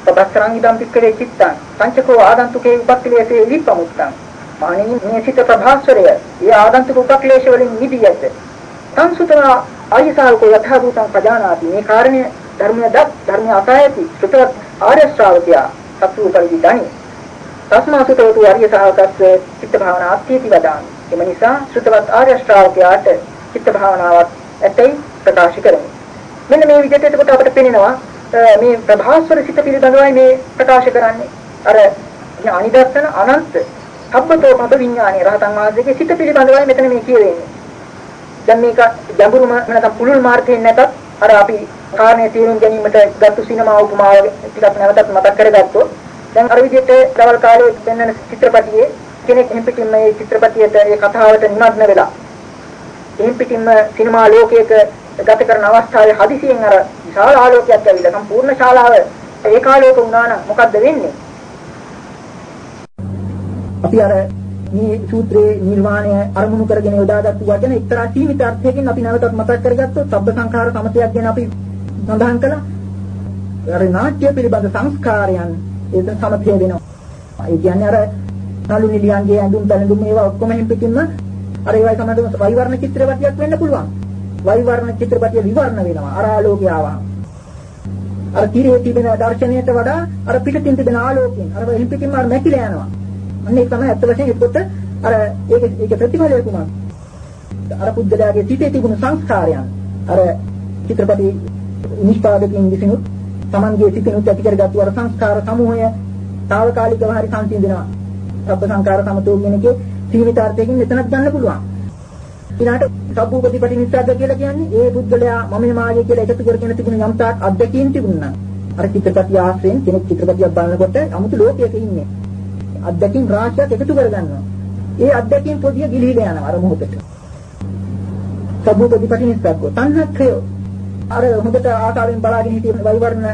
පබස්සරං ඉදම් පික්කවේ චිත්තං පංචකෝ ආදන්තුකේ උපක්ඛලේසේ විපමුත්තං මානිනී මේ සිත ප්‍රභාස්වරය ඒ ආදන්තුක උපක්ලේශ වලින් නිදී ඇත. සංසුතන ආයසාවකෝ යථා භූතං පජානාති මේ කාරණය ධර්මය දත් ධර්මය අසයති. සුතවත් ආර්ය ශ්‍රාවකයා සතු පරිදි දනි. තස්මා සුතවතු ආර්ය ශ්‍රාවකස්ස චිත්ත භාවනා අත්‍යති වදාමි. එම නිසා සුතවත් ආර්ය ශ්‍රාවකයාට චිත්ත භාවනාවක් ඇතයි ප්‍රකාශ කරමි. මෙන්න මේ විදිහට එතකොට අපිට පේනවා මේ ප්‍රභාස්වර සිත පිළිබඳවයි මේ ප්‍රකාශ කරන්නේ. අර අනිදස්සන අනන්ත සබ්බතෝ පද විඥානේ රහතන් වහන්සේගේ සිත පිළිබඳවයි මෙතන මේ කියවෙන්නේ. දැන් මේක ගැඹුරුම නැත්නම් පුළුල් මාර්ගයෙන් නැතත් අර අපි කාරණේ තේරුම් ගැනීමට ගත්තු සිනමා උපමාව ටිකක් නැවතත් මතක් කරගත්තොත් දැන් අර විදිහට දවල් කාලේ පෙන්වන චිත්‍රපටියේ කෙනෙක් එහෙම් පිටින් මේ චිත්‍රපටියට ඒ කතාවට නිමග්න වෙලා එහෙම් පිටින්ම සිනමා ලෝකයක ගත කරන අවස්ථාවේ හදිසියෙන් අර විශාල ආලෝකයක් ඇවිල්ලා සම්පූර්ණ ශාලාව ඒකාලෝක වුණා නම් මොකද්ද වෙන්නේ? අපි අර මේ සූත්‍රයේ නිර්වාණය අරමුණු කරගෙන යොදාගත්තු වචන එක්තරා සීමිත අර්ථයකින් අපි නැවතත් මතක් කරගත්තොත් සබ්බ සංඛාර සමතයක් ගැන අපි සඳහන් කළා. අර නාට්‍ය පිළිබඳ සංස්කාරයන් ඒක සමතය වෙනවා. ඒ කියන්නේ අර නළු නිලියන්ගේ ඇඳුම් පැළඳුම් ඒවා ඔක්කොම හිම් පිටින්ම අර ඒවයි සමහරවිට වෛවර්ණ චිත්‍රපටියක් වෙන්න පුළුවන්. වෛවර්ණ චිත්‍රපටිය විවරණ වෙනවා. අර ආලෝකය ආවම. අර තිරේ තිබෙන දර්ශනයට වඩා අර පිටින් තිබෙන ආලෝකයෙන් අර එහින් පිටින්ම අර නැකිලා යනවා. අන්න ඒක තමයි අත්ත වශයෙන් එතකොට අර ඒක ඒක ප්‍රතිඵලය කුමක්ද? අර පුද්ගලයාගේ සිතේ තිබුණු සංස්කාරයන් අර චිත්‍රපටි නිෂ්පාදකයන් විසිනුත් Tamanගේ සිතිනුත් ඇති කරගත්තු අර සංස්කාර සමූහය తాවකාලිකව හරි සංසිඳනවා. සබ්බ සංකාර සමතෝ කියන එකේ සීමිත අර්ථයකින් මෙතනත් ගන්න පුළුවන්. ඊළාට සබ්බූපතිපටි නිස්සද්ද කියලා කියන්නේ ඒ පුද්ගලයා මම මාගේ කියලා එකතු කරගෙන තිබුණ යම් තාක් අත්දැකීම් තිබුණා. අර චිත්‍රපටිය ආශ්‍රයෙන් කෙනෙක් චිත්‍රපටියක් බලනකොට 아무තු ලෝකයක ඉන්නේ. අත්දැකීම් රාශියක් එකතු කරගන්නවා. ඒ අත්දැකීම් පොදිය ගිලිහිලා යනවා අර මොහොතට. සබ්බූපතිපටි නිස්සද්ද. තණ්හක්ඛය අර හොඳට ආකාරයෙන් බලාගෙන හිටිය වෛවර්ණ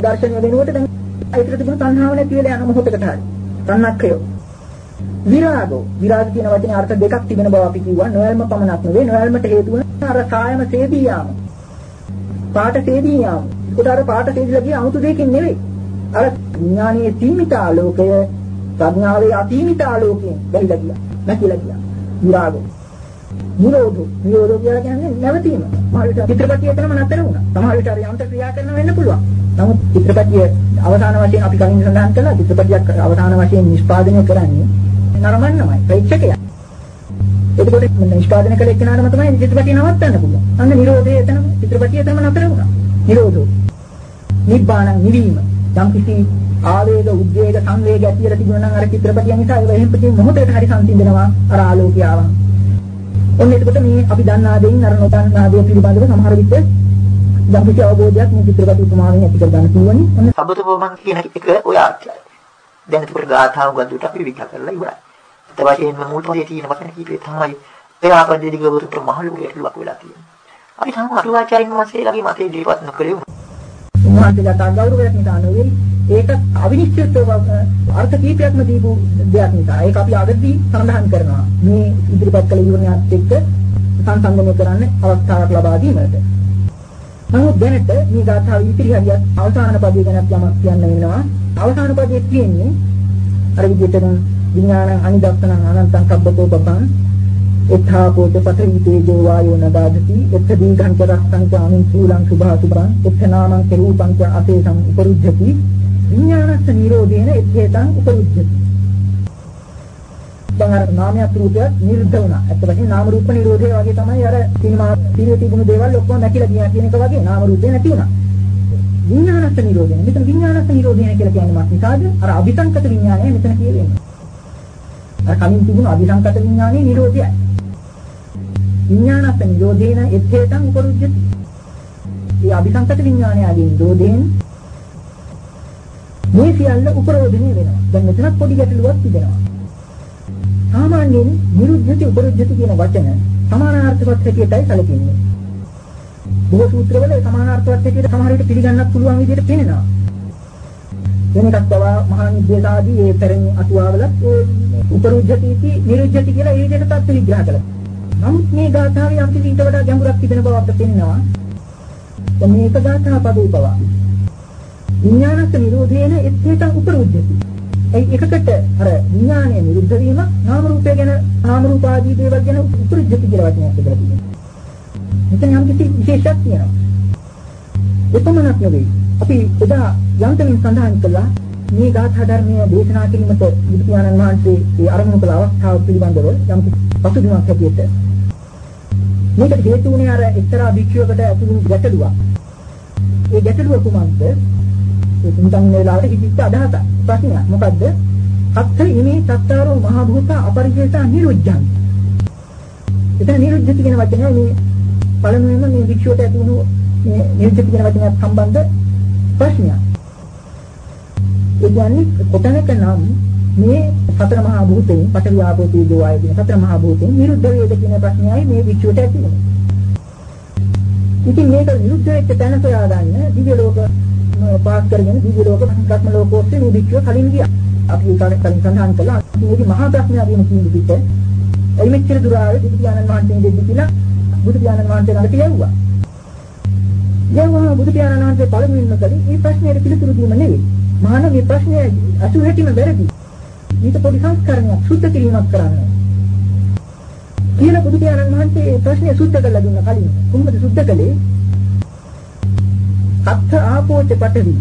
දර්ශනය වෙනුවට දැන් ඒකට තිබුණ තණ්හාව නැති වෙලා යන මොහොතකට හරි. තණ්හක්ඛය විරාගෝ. විරාග කියන වචනේ අර්ථ දෙකක් තිබෙන බව අපි කිව්වා. නොයල්ම පමණක් නෙවෙයි. නොයල්මට හේතු වන අර කායම සේදී යාම. පාට සේදී යාම. ඒකට අර පාට සේදිලා ගිය 아무තු දෙයකින් නෙවෙයි. අර විඥානීය සීමිත ආලෝකය ප්‍රඥාවේ අසීමිත ආලෝකයෙන් බැහැලා ගියා. නැතිලා ගියා. විරාගෝ. නිරෝධෝ නිරෝධෝ කියලා කියන්නේ නැවතීම. සමහර විට චිත්‍රපටිය එතනම නැතර වුණා. සමහර විට හරි යන්ත්‍ර ක්‍රියා කරන වෙන්න පුළුවන්. නමුත් චිත්‍රපටිය අවසාන වශයෙන් අපි කලින් සඳහන් කළා චිත්‍රපටියක් අවසාන වශයෙන් නිෂ්පාදනය කරන්නේ නරඹන්නමයි ප්‍රේක්ෂකයා. එතකොට නිෂ්පාදනය කළ එක්කෙනාටම තමයි චිත්‍රපටිය නවත්තන්න පුළුවන්. අන්න නිරෝධය එතනම චිත්‍රපටිය එතනම නතර වුණා. නිරෝධෝ. නිබ්බාන නිවීම. යම් කිසි ආවේග, උද්වේග, සංවේග ඇතිලා තිබුණා නම් අර චිත්‍රපටිය නිසා ඒක එහෙම පිටින් මොහොතකට හරි සංසිඳනවා. අර ආලෝකය ආවා. ඔන්න එතකොට මේ අපි දන්නා දෙයින් අර නොදන්නා දේ පිළිබඳව සමහර විට යම් කිසි අවබෝධයක් මේ චිත්‍රපට උපමාවෙන් ඇති කර ගන්න පුළුවන්. ඔන්න සබ්බතෝපමං කියන එක ඔය ආර්ථය. දැන් ඒක ගාථාව ගද්දුට අපි විග්‍රහ කරලා ඉවරයි. ඒත් වශයෙන්ම මුල් පදේ තියෙන වචන කීපේ තමයි ඒ ආපදේ දිගවරු මහලු ගැටලුවක් වෙලා තියෙන්නේ. අපි තාම අටුවාචාරින් වහන්සේලාගේ මතය ඉදිරිපත් නොකළේ උන්වහන්සේලාට අගෞරවයක් නිසා නෙවෙයි ඒක අවිනිශ්චිත අර්ථ කීපයක්ම දීපු දෙයක් නිසා. ඒක අපි අගදී සඳහන් කරනවා. මේ ඉදිරිපත් කළ යුණියත් එක්ක සංසන්දනය කරන්න අවස්ථාවක් ලබා දීමට. නමුත් දැනට මේ ගාථාව ඉතිරි හරියත් අවසාන පදයේ ගැන යමක් කියන්න වෙනවා. අවසාන පදයේ තියෙන්නේ අර විදිහට විඥාන අනිදස්සන අනන්තං කබ්බතෝ පපං එත්ථාපෝච පඨවි තේජෝ වායෝ නදාදති එත්ථ දීඝං ච රස්සං ච අනුන් සූලං සුභා සුභං එත්ථ නාමං ච රූපං ච අතේසං උපරුජ්ජති විඥානස්ස නිරෝධේන එත්තේතං උපරුජ්ජති දැන් අර නාමයක් රූපයක් නිරුද්ධ වුණා. ඇත්ත වශයෙන්ම නාම රූප නිරෝධය වගේ තමයි අර සිනමා පිළිවෙල තිබුණු දේවල් ඔක්කොම නැතිලා ගියා කියන එක වගේ නාම රූපේ නැති වුණා. විඥානස්ස නිරෝධය. මෙතන විඥානස්ස නිරෝධය කියලා කියන්නේ මොකක්ද? අර අபிසංකත විඥානය මෙතන කියවෙන්නේ. අර කලින් තිබුණු අபிසංකත විඥානයේ නිරෝධයයි. විඥානස්ස නිරෝධේන එත්තේතං උපරුජ්ජති. මේ අபிසංකත විඥානයගේ නිරෝධයෙන් මේ සියල්ල උපරෝධණය වෙනවා. දැන් මෙතන පොඩි ගැටලුවක් තිබෙනවා. සාමාන්‍යයෙන් නිරුද්ධති උපරුජ්ජති කියන වචන සමානාර්ථවත් හැටියටයි සැලකෙන්නේ. බොහෝ සූත්‍රවල සමානාර්ථවත් හැටියට සමහර විට පිළිගන්නත් පුළුවන් විදිහට පෙනෙනවා. වෙන එකක් තව මහා නිද්දේශාදී ඒ පෙරණි අතුවාවලත් ඒ උපරුජ්ජති නිරුද්ධති කියලා ඒ විදිහට තත්ත්ව විග්‍රහ කළා. නමුත් මේ ගාථාවේ යම් කිසි ඊට වඩා ගැඹුරක් තිබෙන බව අපිට පේනවා. දැන් මේක ගාථා පදේ පව. විඥානස්ස නිරෝධේන එත්තේතං උපරුද්ධති. ඒ එකකට අර විඥානය නිරුද්ධ වීම නාම රූපය ගැන නාම රූප ආදී දේවල් ගැන උපරුද්ධති කියලා වචනයක් තිබලා තියෙනවා. මෙතන යම් කිසි විශේෂයක් තියෙනවා. එපමණක් නෙවෙයි. අපි එදා යන්තමින් සඳහන් කළා මේ ගාථා ධර්මයේ දේශනා කිරීමට බුදු පියාණන් වහන්සේ ඒ අරමුණු කළ අවස්ථාව පිළිබඳව යම් පසුබිමක් හැටියට මේකට හේතු වුණේ අර එක්තරා භික්ෂුවකට ඇතුළු ගැටලුවක්. ඒ ගැටලුව කුමක්ද? ඒ තුන්තන් වේලාවට කිසිත් අදහසක් ප්‍රශ්නයක්. මොකද්ද? අත්ථ ඉමේ සත්තාරෝ මහ භූත අපරිජේතා නිරුද්ධං. එතන නිරුද්ධති කියන වචනය මේ පළමුවෙන්ම මේ භික්ෂුවට ඇතුළු මේ නිරුද්ධති කියන වචනයත් සම්බන්ධ ප්‍රශ්නයක්. ඒ කියන්නේ කොතැනක නම් මේ සතර මහා භූතයෙන් පඨවි ආපෝ තේජෝ වායු කියන සතර මහා භූතයෙන් විරුද්ධ වේද කියන ප්‍රශ්නයයි මේ විචුවට ඇති වෙන්නේ. ඉතින් මේක විරුද්ධ වෙච්ච තැන සොයා ගන්න දිව්‍ය ලෝක පාස් කරගෙන දිව්‍ය ලෝක භක්ම ලෝක ඔස්සේ මේ විචුව කලින් ගියා. අපි ඒකට කලින් සඳහන් කළා. මේක මහා ප්‍රශ්නයක් වෙන කියන පිට. එයි මෙච්චර දුර ආවේ බුදු පියාණන් වහන්සේ දෙන්න කියලා බුදු පියාණන් වහන්සේ ළඟට යවුවා. යවුවා බුදු පියාණන් වහන්සේ පළමුවෙන්ම කළේ මේ ප්‍රශ්නෙට පිළිතුරු දීම නෙවෙයි. මහාන මේ ප්‍රශ්නය අසු හැටිම වැරදි. ඊට පොඩි සංස්කරණයක් සුද්ධ කිරීමක් කරන්න. කියලා බුදු පියාණන් වහන්සේ මේ ප්‍රශ්නය සුද්ධ කරලා දුන්න කලින් කොහොමද සුද්ධ කළේ? සත්ත ආපෝච පඨවි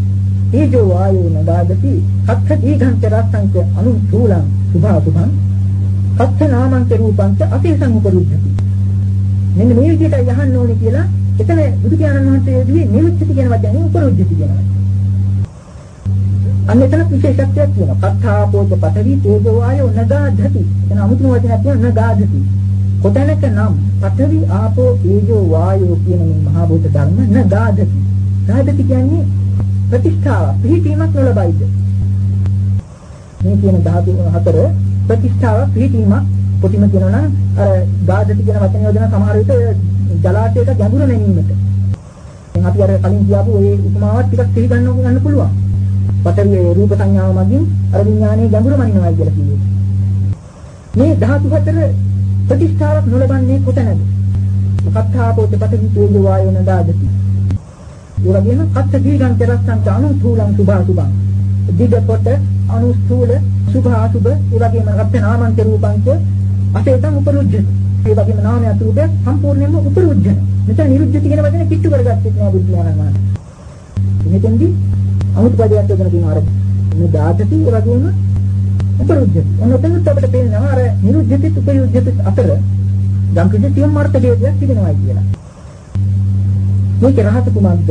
තේජෝ වායෝ නදාදති සත්ත දීඝංච රස්සංච අනු චූලං සුභා සුභං සත්ත නාමංච රූපංච අතේසං උපරුද්ධති මෙන්න මේ විදිහට යහන්න ඕනේ කියලා එතන බුදු පියාණන් වහන්සේ යෙදුවේ නිරුච්චති කියන වචනේ උපරුද්ධති කියන වචනේ අන්න එතන විශේෂත්වයක් තියෙනවා. කත්තාපෝච පඨවි තේජෝ වායෝ නගාධති. එතන අමුතුම වචනයක් තියෙනවා නගාධති. කොතැනක නම් පඨවි ආපෝ තේජෝ වායෝ කියන මේ මහා භූත ධර්ම නගාධති. ගාධති කියන්නේ ප්‍රතිෂ්ඨාව පිහිටීමක් නොලබයිද. මේ කියන ධාතු හතර ප්‍රතිෂ්ඨාව පිහිටීමක් කොටිම කියනවා නම් අර ගාධති කියන වචනය යොදන සමහර විට ජලාශයට ගැඹුර නැනීමට. දැන් අපි අර කලින් කියපු ඒ උපමාවත් ටිකක් පිළිගන්න ගන්න පුළුවන්. පඨවි රූප සංඥාව මගින් අර විඥානයේ ගැඹුර මනිනවා කියලා කියනවා. මේ ධාතු හතර ප්‍රතිස්ථාවක් නොලබන්නේ කොතැනද? කත්තාපෝත පඨවි තේජෝ වායෝ නදාදති. ඒ වගේම කත්ත දීගං තරස්සං අනුස්ථූලං සුභා සුභං. දිගපොට අනුස්ථූල සුභා සුභ ඒ වගේම කත්ත නාමං රූපං අතේතං උපරුජ්ජති. ඒ වගේම නාමය අතුරුද සම්පූර්ණයෙන්ම උපරුජ්ජන. මෙතන නිරුද්ධති කියන වචනේ කිට්ටු කරගත්තේ නෑ බුද්ධ ඥානමාන. මෙතෙන්දී අමුතු පදයක් යොදන තියෙනවා අර මේ දාතති ඒ වගේම උපරුජ්ජති. ඔන්න ඔතනත් අපිට පේනවා අර නිරුද්ධති උපයුජ්ජති අතර යම් කිසි සියුම් අර්ථ දෙයක් තිබෙනවා කියලා. මේක රහත කුමක්ද?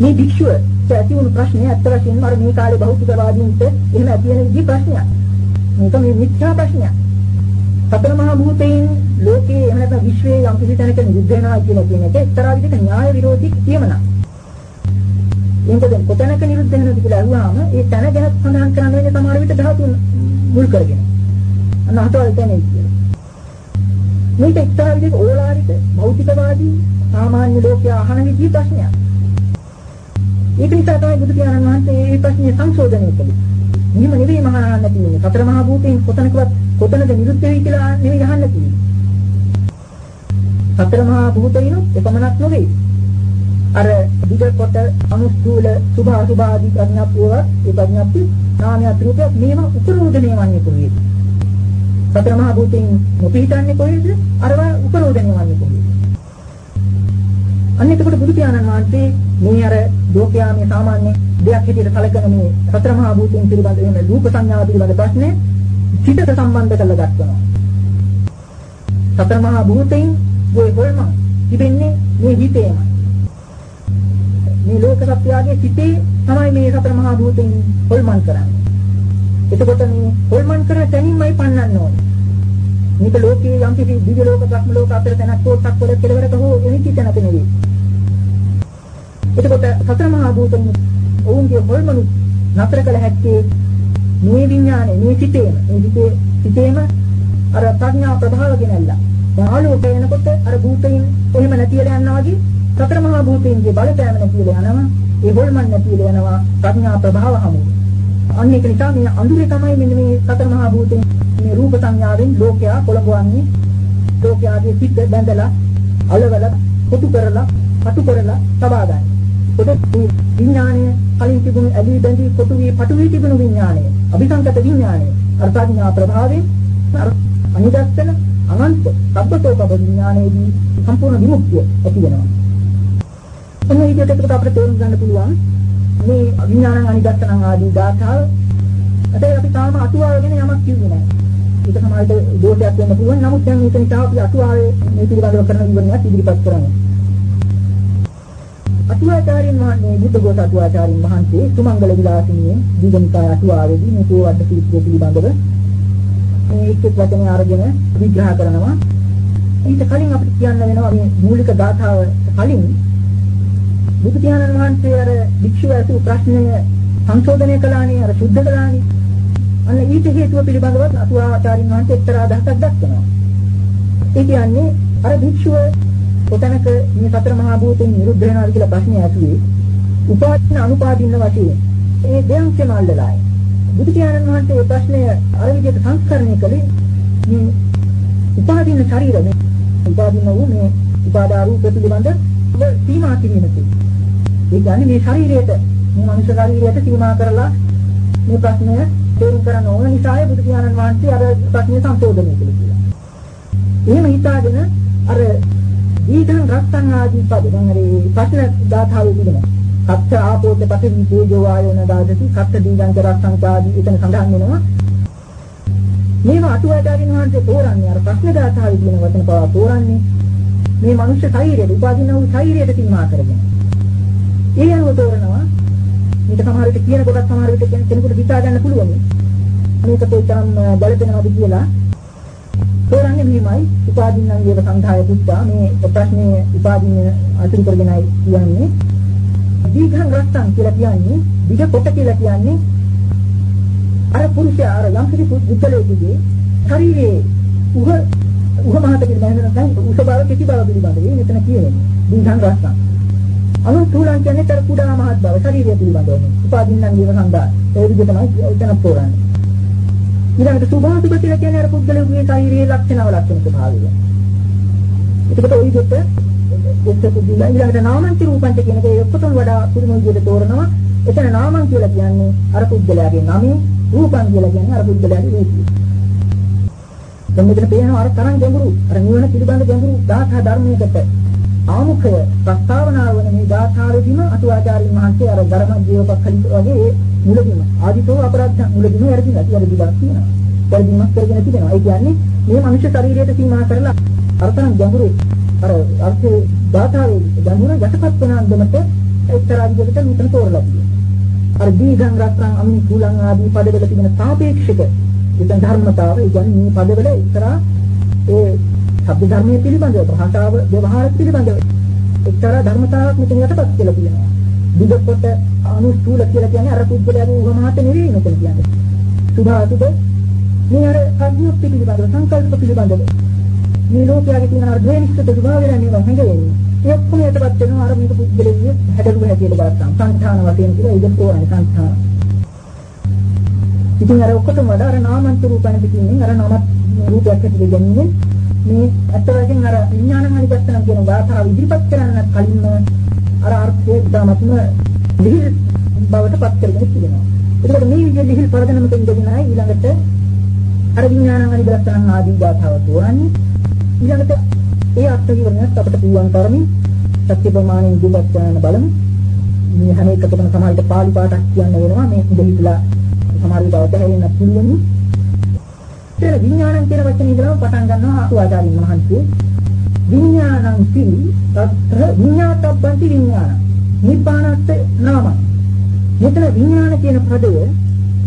මේ භික්ෂුව ඇති වුණු ප්‍රශ්නේ අත්ත වශයෙන්ම අර මේ කාලේ බෞද්ධවාදීන්ට එහෙම ඇති වෙන විදිහ ප්‍රශ්නයක්. මේක මේ මිත්‍යා ප්‍රශ්නයක්. සතර මහා භූතයෙන් ලෝකයේ එහෙම නැත්නම් විශ්වයේ යම් කිසි තැනක නිරුද්ධ වෙනවා කියන කියන එක එක්තරා විදිහක න්‍යාය විරෝධී කියමනක්. එතකොට කොතැනක නිරුද්ධ වෙනවද කියලා අහුවාම ඒ තැන ගැන සඳහන් කරන්න වෙන්නේ සමහර විට ධාතුන් මුල් කරගෙන. අන්න අතවල තැනේ කියලා. මේක එක්තරා විදිහක ඕලාරික භෞතිකවාදී සාමාන්‍ය ලෝකයා අහන විදිහ ප්‍රශ්නයක්. ඒක නිසා තමයි බුදු පියාණන් වහන්සේ මේ ප්‍රශ්නේ සංශෝධනය කළේ. මෙහෙම නෙවෙයි මහානහන්න තියෙන්නේ. සතර මහා භූතයෙන් කොතනකවත් කොතනද නිරුද්ධ වෙයි කියලා නෙවෙයි අහන්න තියෙන්නේ. සතර මහා භූතයිනොත් එකමනක් නෙවෙයි. අර දිග කොට අනුස්ථූල සුභ අසුභ ආදී ප්‍රඥාප්තියවත් ඒ ප්‍රඥාප්ති නාමයක් රූපයක් මේවා උපරෝධණය වන්නේ කොහේද? සතර මහා භූතෙන් නොපිහිටන්නේ කොහේද? අරවා උපරෝධණය වන්නේ කොහේද? අන්න එතකොට බුදු පියාණන් වහන්සේ මේ අර ලෝකයා මේ සාමාන්‍ය දෙයක් හැටියට සැලකෙන මේ සතර මහා භූතයන් පිළිබඳ වෙන රූප සංඥාව පිළිබඳ ප්‍රශ්නේ සිතට සම්බන්ධ කරලා දක්වනවා. සතර මහා භූතයන් ගේ හොල්ම තිබෙන්නේ මේ හිතේමයි. මේ ලෝක සත්‍යයේ සිටේ තමයි මේ සතර මහා භූතෙන් හොල්මන් කරන්නේ. එතකොට මේ හොල්මන් කරන තැනින්මයි පන්නන්න ඕනේ. මේක ලෝකයේ යම් කිසි දිව්‍ය ලෝක, භ්‍රම ලෝක අතර තැනක් පොට්ටක් වල කෙලවරක හෝ එනිටි තැනක නෙවෙයි. එතකොට සතර මහා භූතෙන් ඔවුන්ගේ හොල්මනු නතර කළ හැක්කේ මේ විඥානේ, මේ සිටේම, මේ සිටේ සිටේම අර ප්‍රඥා ප්‍රභාව ගෙනල්ලා. දැන් ආලෝකය එනකොට අර භූතයින් කොහෙම නැතිලා යනවා වගේ සතර මහා භූතයන්ගේ බලපෑම නැතිලා යනවා ඒ හොල්මන් නැතිලා යනවා ප්‍රඥා ප්‍රභාව හමු. අන්න ඒක නිසා මේ අඳුරේ තමයි මෙන්න මේ සතර මහා භූතයන් මේ රූප සංඥාවෙන් ලෝකයා කොළඹවන්නේ ලෝකයාගේ සිත් බැඳලා අලවල කොටු කරලා පටු කරලා තබා ගන්න. පොඩි විඥානය කලින් තිබුණු ඇලී බැඳී කොටු වී පටු වී තිබුණු විඥානය අභිසංකත විඥානය අර ප්‍රඥා ප්‍රභාවයෙන් අර අනිදස්සන අනන්ත සබ්බතෝක විඥානයේදී සම්පූර්ණ විමුක්තිය ඇති වෙනවා. එන්න විදිහට එතකොට අපිට තේරුම් ගන්න පුළුවන් මේ විඥානං අනිදත්තනං ආදී ධාතාව හැබැයි අපි තාම අටුවාව ගැන යමක් කිව්වේ නැහැ. ඒක සමාජයට දෝෂයක් වෙන්න පුළුවන්. නමුත් දැන් මේක නිසා අපි අටුවාවේ මේ පිළිබඳව කරන විවරණයක් ඉදිරිපත් කරන්නේ. අටුවාචාර්යන් වහන්සේ බුද්ධඝෝෂ අටුවාචාර්යන් වහන්සේ සුමංගල විලාසිනියේ දීගනිකාය අටුවාවේදී මේ සෝවද්ද සූත්‍රය පිළිබඳව මේ එක් එක් වචන අරගෙන විග්‍රහ කරනවා. ඊට කලින් අපිට කියන්න වෙනවා මේ මූලික ධාතාව කලින් බුදු පියාණන් වහන්සේ අර භික්ෂුව ඇසූ ප්‍රශ්නය සංශෝධනය කළානේ අර සුද්ධ කළානේ. අන්න ඊට හේතුව පිළිබඳව අතුආචාරින් වහන්සේ එක්තරා අදහසක් දක්වනවා. ඒ කියන්නේ අර භික්ෂුව කොතැනක මේ සතර මහා භූතෙන් නිරුද්ධ වෙනවා කියලා ප්‍රශ්නය ඇසුවේ උපාදින අනුපාදින්න වශයෙන් ඒ දෙයන්කම අල්ලලායි. බුදු පියාණන් වහන්සේ මේ ප්‍රශ්නය අර විදිහට සංස්කරණය කළේ මේ උපාදින ශරීර මේ උපාදින වූ මේ උපාදා රූප පිළිබඳ සීමා කිරීමකින් ඒ කියන්නේ මේ ශරීරයට මේ මනුෂ්‍ය ශරීරයට සීමා කරලා මේ ප්‍රශ්නය තේරුම් කරන්න ඕන නිසායි බුදු පියාණන් වහන්සේ අර ප්‍රශ්නය සංශෝධනය කළේ කියලා. එහෙම හිතාගෙන අර ඊතන් රක්තන් ආදී පද දැන් අර ප්‍රශ්න දාතාවේ තිබෙනවා. කත්ත ආපෝත පතිවි තේජෝ ආයෝන දාදති කත්ත දීගංක රක්තං ආදී එතන සඳහන් වෙනවා. මේවා අටුවාචාරින් වහන්සේ තෝරන්නේ අර ප්‍රශ්න දාතාවේ තියෙන වචන පවා තෝරන්නේ මේ මනුෂ්‍ය ශරීරයට උපාදින වූ ශරීරයට සීමා කරගෙන. ඒ අනුව තෝරනවා මේක සමහර විට කියන කොටත් සමහර විට කෙනෙකුට හිතා ගන්න පුළුවන්. මේක තෝචම් බලපෙනවද කියලා. තෝරන්නේ මෙහිමයි උපාදින්න වේව සංඛාය පුත්තා මේ ප්‍රශ්නේ උපාදින්න අතුරු කරගෙනයි කියන්නේ. දීඝං රත්තං කියලා කියන්නේ දිග කොට කියලා කියන්නේ අර පුරුෂයා අර යම්කිසි පුද්ගලයෙකුගේ ශරීරයේ උහ උහ මහත කියලා නැත්නම් උස බව කිසි බව පිළිබඳව මෙතන කියන්නේ දීඝං රත්තං අනුතුලං කියන්නේ තර කුඩා මහත් බව ශරීරය පිළිබඳව. උපාදින්නම් ජීව සංදා. ඒ විදිහ තමයි එතන පොරන්නේ. ඊළඟට සුභාසුභ කියලා කියන්නේ අර පුද්ගලයාගේ ශාරීරික ලක්ෂණව ලක්ෂණ ස්වභාවය. එතකොට ওই දෙක දෙක පුදුලා ඊළඟට නාමන්ති රූපන්ති කියන එක ඔක්කොටම වඩා පුදුම විදිහට තෝරනවා. එතන නාමන් කියලා කියන්නේ අර පුද්ගලයාගේ නමයි, රූපන් කියලා කියන්නේ අර පුද්ගලයාගේ රූපය. දැන් මෙතන පේනවා අර තරම් ගැඹුරු අර නිවන පිළිබඳ ගැඹුරු දාථා ධර්මයකට ආමුඛය ප්‍රස්තාවනා වන මේ ගාථාවෙදිම අටුවාචාරින් වහන්සේ අර ධර්ම ජීවපක්ඛලිත වගේ මුලදිම ආදිතෝ අපරාධ මුලදිම වැරදිලා කියලා දිගක් තියෙනවා. වැරදිමක් කරගෙන තිබෙනවා. ඒ කියන්නේ මේ මනුෂ්‍ය ශරීරයට සීමා කරලා අර්ථන ගැඹුරු අර අර්ථේ ගාථාවේ ගැඹුර යටපත් වෙන අන්දමට එක්තරා විදිහකට මෙතන තෝරලා තියෙනවා. අර දීඝං රත්නම් අමිනි කුලං ආදී පදවල තිබෙන සාපේක්ෂක ඉතින් ධර්මතාව ඒ කියන්නේ මේ පදවල එක්තරා ඒ ශබ්ද ධර්මයේ පිළිබඳව භාෂාව ව්‍යවහාර පිළිබඳව එක්තරා ධර්මතාවක් මෙතන යටපත් කියලා කියනවා. බුදකොට අනුස්ථූල කියලා කියන්නේ අර පුද්ගලයාගේ උවමහත නෙවෙයි මෙතන කියන්නේ. සුභාසුබ මේ අර සංයුක්ත පිළිබඳව සංකල්ප පිළිබඳව මේ ලෝකයේ තියෙන අර ද්වේෂිත ස්වභාවය නේද හැඟෙන්නේ. ඒ ඔක්කොම යටපත් වෙනවා අර මේක පුද්ගලයේ හැඩරුව හැටියට බලන්න. සංඛාන වශයෙන් කියලා ඉතින් තෝරන්නේ සංඛාන. ඉතින් අර ඔක්කොටම වඩා අර නාමන්ත රූපණ පිටින් අර නමත් රූපයක් හැටියට ගැනීම මේ අත් වශයෙන් අර විඥානමය දර්ශන කියන වාතාව ඉදිරිපත් කරන්න කලින්ම අර අර්ථයේ ධමත්ම ලිහිල් බවට පත් කරගෙන තියෙනවා. ඒකට මේ විදිහේ ලිහිල් පරදනමක ඉඳගෙන ඊළඟට අර විඥානමය දර්ශන ආදී වාතාව තෝරන්නේ ඊළඟට ඒ අර්ථ විවරණයත් අපිට පුළුවන් තරමින් සත්‍ය ප්‍රමාණය ඉදිරිපත් කරන්න බලමු. මේ හැම එකකටම සමහරවිට පාලි පාඨක් කියන්න වෙනවා මේ ඉඳහිලා සමහර විට අවබෝධ වෙන්න පුළුවන්. එතන විඥානං කියන වචනේ ඉඳලාම පටන් ගන්නවා ආතුආචාරින් වහන්සේ. විඥානං සිරි තත්‍ර විඥාතබ්බන්ති විඥාන. නිබ්බානත් නාම. මෙතන විඥාන කියන පදය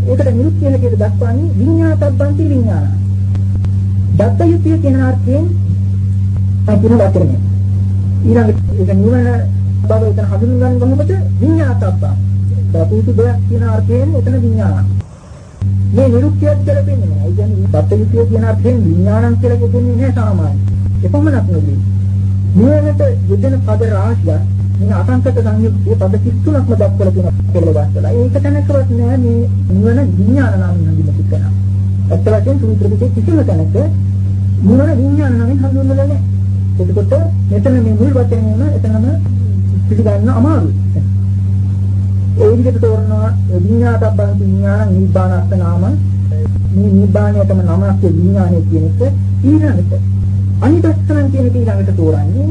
ඒකට නිරුක්තිය හැටියට දක්වන්නේ විඥාතබ්බන්ති විඥාන. දත්තයුතිය කියන අර්ථයෙන් අදින වචනය. ඊළඟට ඒක නිවන බව එතන හඳුන්වන්නේ කොහොමද? විඥාතබ්බා. දතුතු දෙයක් කියන අර්ථයෙන් එතන විඥාන. මේ නිරුක්තියක් ගැලපෙන්නේ නැහැ. ඒ කියන්නේ දත්තයුතිය කියන අර්ථයෙන් විඥානං කියලා කියන්නේ නැහැ සාමාන්‍යයෙන්. එපමණක් නෙවෙයි. නිවනට යෙදෙන පද රාශියක් මේ අසංකත සංයුක්තිය පද 33ක්ම දක්වලා තියෙන පෙළවස්තලා. ඒක තැනකවත් නෑ මේ නිවන විඥාන නම් හඳුන්වන්න කරනවා. ඇත්ත වශයෙන් සූත්‍ර පිටේ කිසිම තැනක නිවන විඥාන නමින් හඳුන්වලා නෑ. එතකොට මෙතන මේ මුල් වචනේම එතනම පිළිගන්න අමාරුයි. ඒ විදිහට තෝරනවා විඤ්ඤාතබ්බං විඤ්ඤාණ නිබ්බානස්ස නාම මේ නිබ්බාණයටම නමක් විඤ්ඤාණය කියන එක ඊළඟට අනිදස්සනන් කියන එක ඊළඟට තෝරන්නේ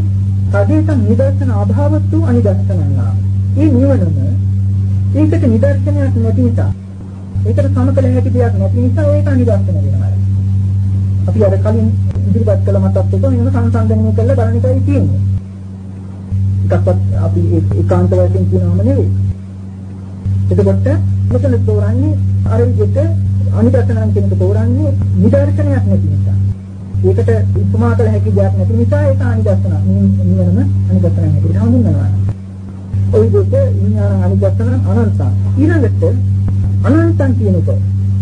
තදේක නිදර්ශන අභාවතු අනිදස්සනන් නාම. මේ නිවනම ඒකට නිදර්ශනයක් නැති නිසා ඒකට සමකල හැකි දෙයක් නැති නිසා ඒක අනිදස්සන වෙනවා. අපි අර කලින් ඉදිරිපත් කළ මතත් එක මෙන්න සංසන්දනය කරලා බලන එකයි තියෙන්නේ. එකක්වත් අපි ඒකාන්ත වශයෙන් කියනවම නෙවෙයි. එතකොට මෙතන තෝරන්නේ අර විදිහට අනිදර්ශනන් කියන එක තෝරන්නේ නිදර්ශනයක් නැති නිසා. ඒකට උපමා කළ හැකි දෙයක් නැති නිසා ඒක අනිදර්ශන. නිවනම අනිදර්ශනයක් හැටියට හඳුන්වනවා. ওই විදිහට විඥාන අනිදර්ශන අනන්ත. ඊළඟට අනන්තන් කියන එක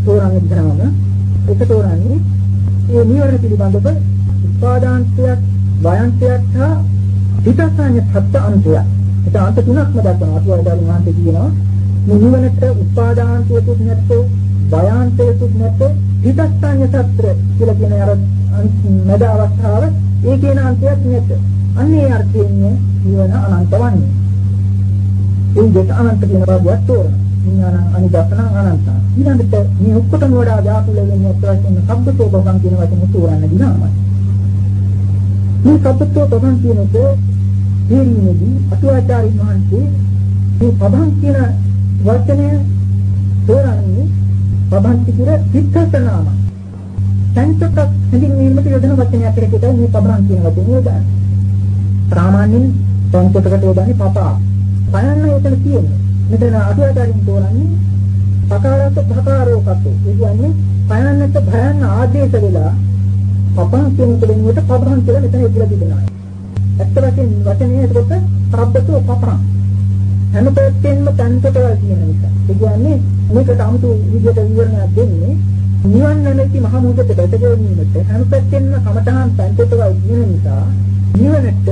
තෝරන්නේ විතරම ඒක තෝරන්නේ ඒ නිවන පිළිබඳව උපාදාන්තයක් වයන්තයක් හා හිතසඤ්ඤ සත්‍ය අන්තයක්. ඒක අන්ත තුනක්ම දක්වනවා. අතුවාදාන වහන්සේ කියනවා මේ නිවනට උපාදාන්තයකුත් නැත්තේ වයාන්තයකුත් නැත්තේ හිතස්ථාන්‍ය සත්‍ය කියලා කියන අර මැද අවස්ථාව ඒ කියන අන්තයක් නැත. අන්නේ අර්ථයෙන් නිවන අනන්ත වන්නේ. ඒ දෙක අනන්ත කියන බවවත් තෝරන. විඥාන අනිදස්සන අනන්ත. ඊළඟට මේ ඔක්කොටම වඩා ව්‍යාපෘල වෙන්නේ අත්වශයෙන්ම සබ්බතෝ භවං කියන වචනේ තෝරන්න දිනාමයි. මේ සබ්බතෝ භවං කියන එක තේරීමේදී අතුවාචාරින් වහන්සේ මේ භවං කියන වචනය තෝරන්නේ පබන්ති පුර සිද්ධාසනාම. සංසක හැඳින්වීමට යොදන වචනයක් කියලා මේ පබන් කියන වචනේ යොදන්නේ. සාමාන්‍යයෙන් සංසකකට යොදන්නේ පපා. බලන්න එතන තියෙන්නේ. මෙතන අටුවාචාරින් තෝරන්නේ පකාරත භකාරෝකතු. ඒ කියන්නේ පයන්නට භයන්න ආදේශ වෙලා පපන් කියන කෙනෙකුට පබන් කියලා මෙතන ඉදලා තිබෙනවා. ඇත්ත වශයෙන් වචනේ එතකොට සබ්බතෝ පපන්. හැම පැත්තෙන්ම තන්තකවල් කියන නිසා. ඒ කියන්නේ මේකට 아무තු විදිහට විවරණයක් දෙන්නේ නිවන් නැමැති මහ මුහුදට බැසගැනීමට හැම පැත්තෙන්ම කමඨහන් තන්තකවල් කියන නිසා නිවනට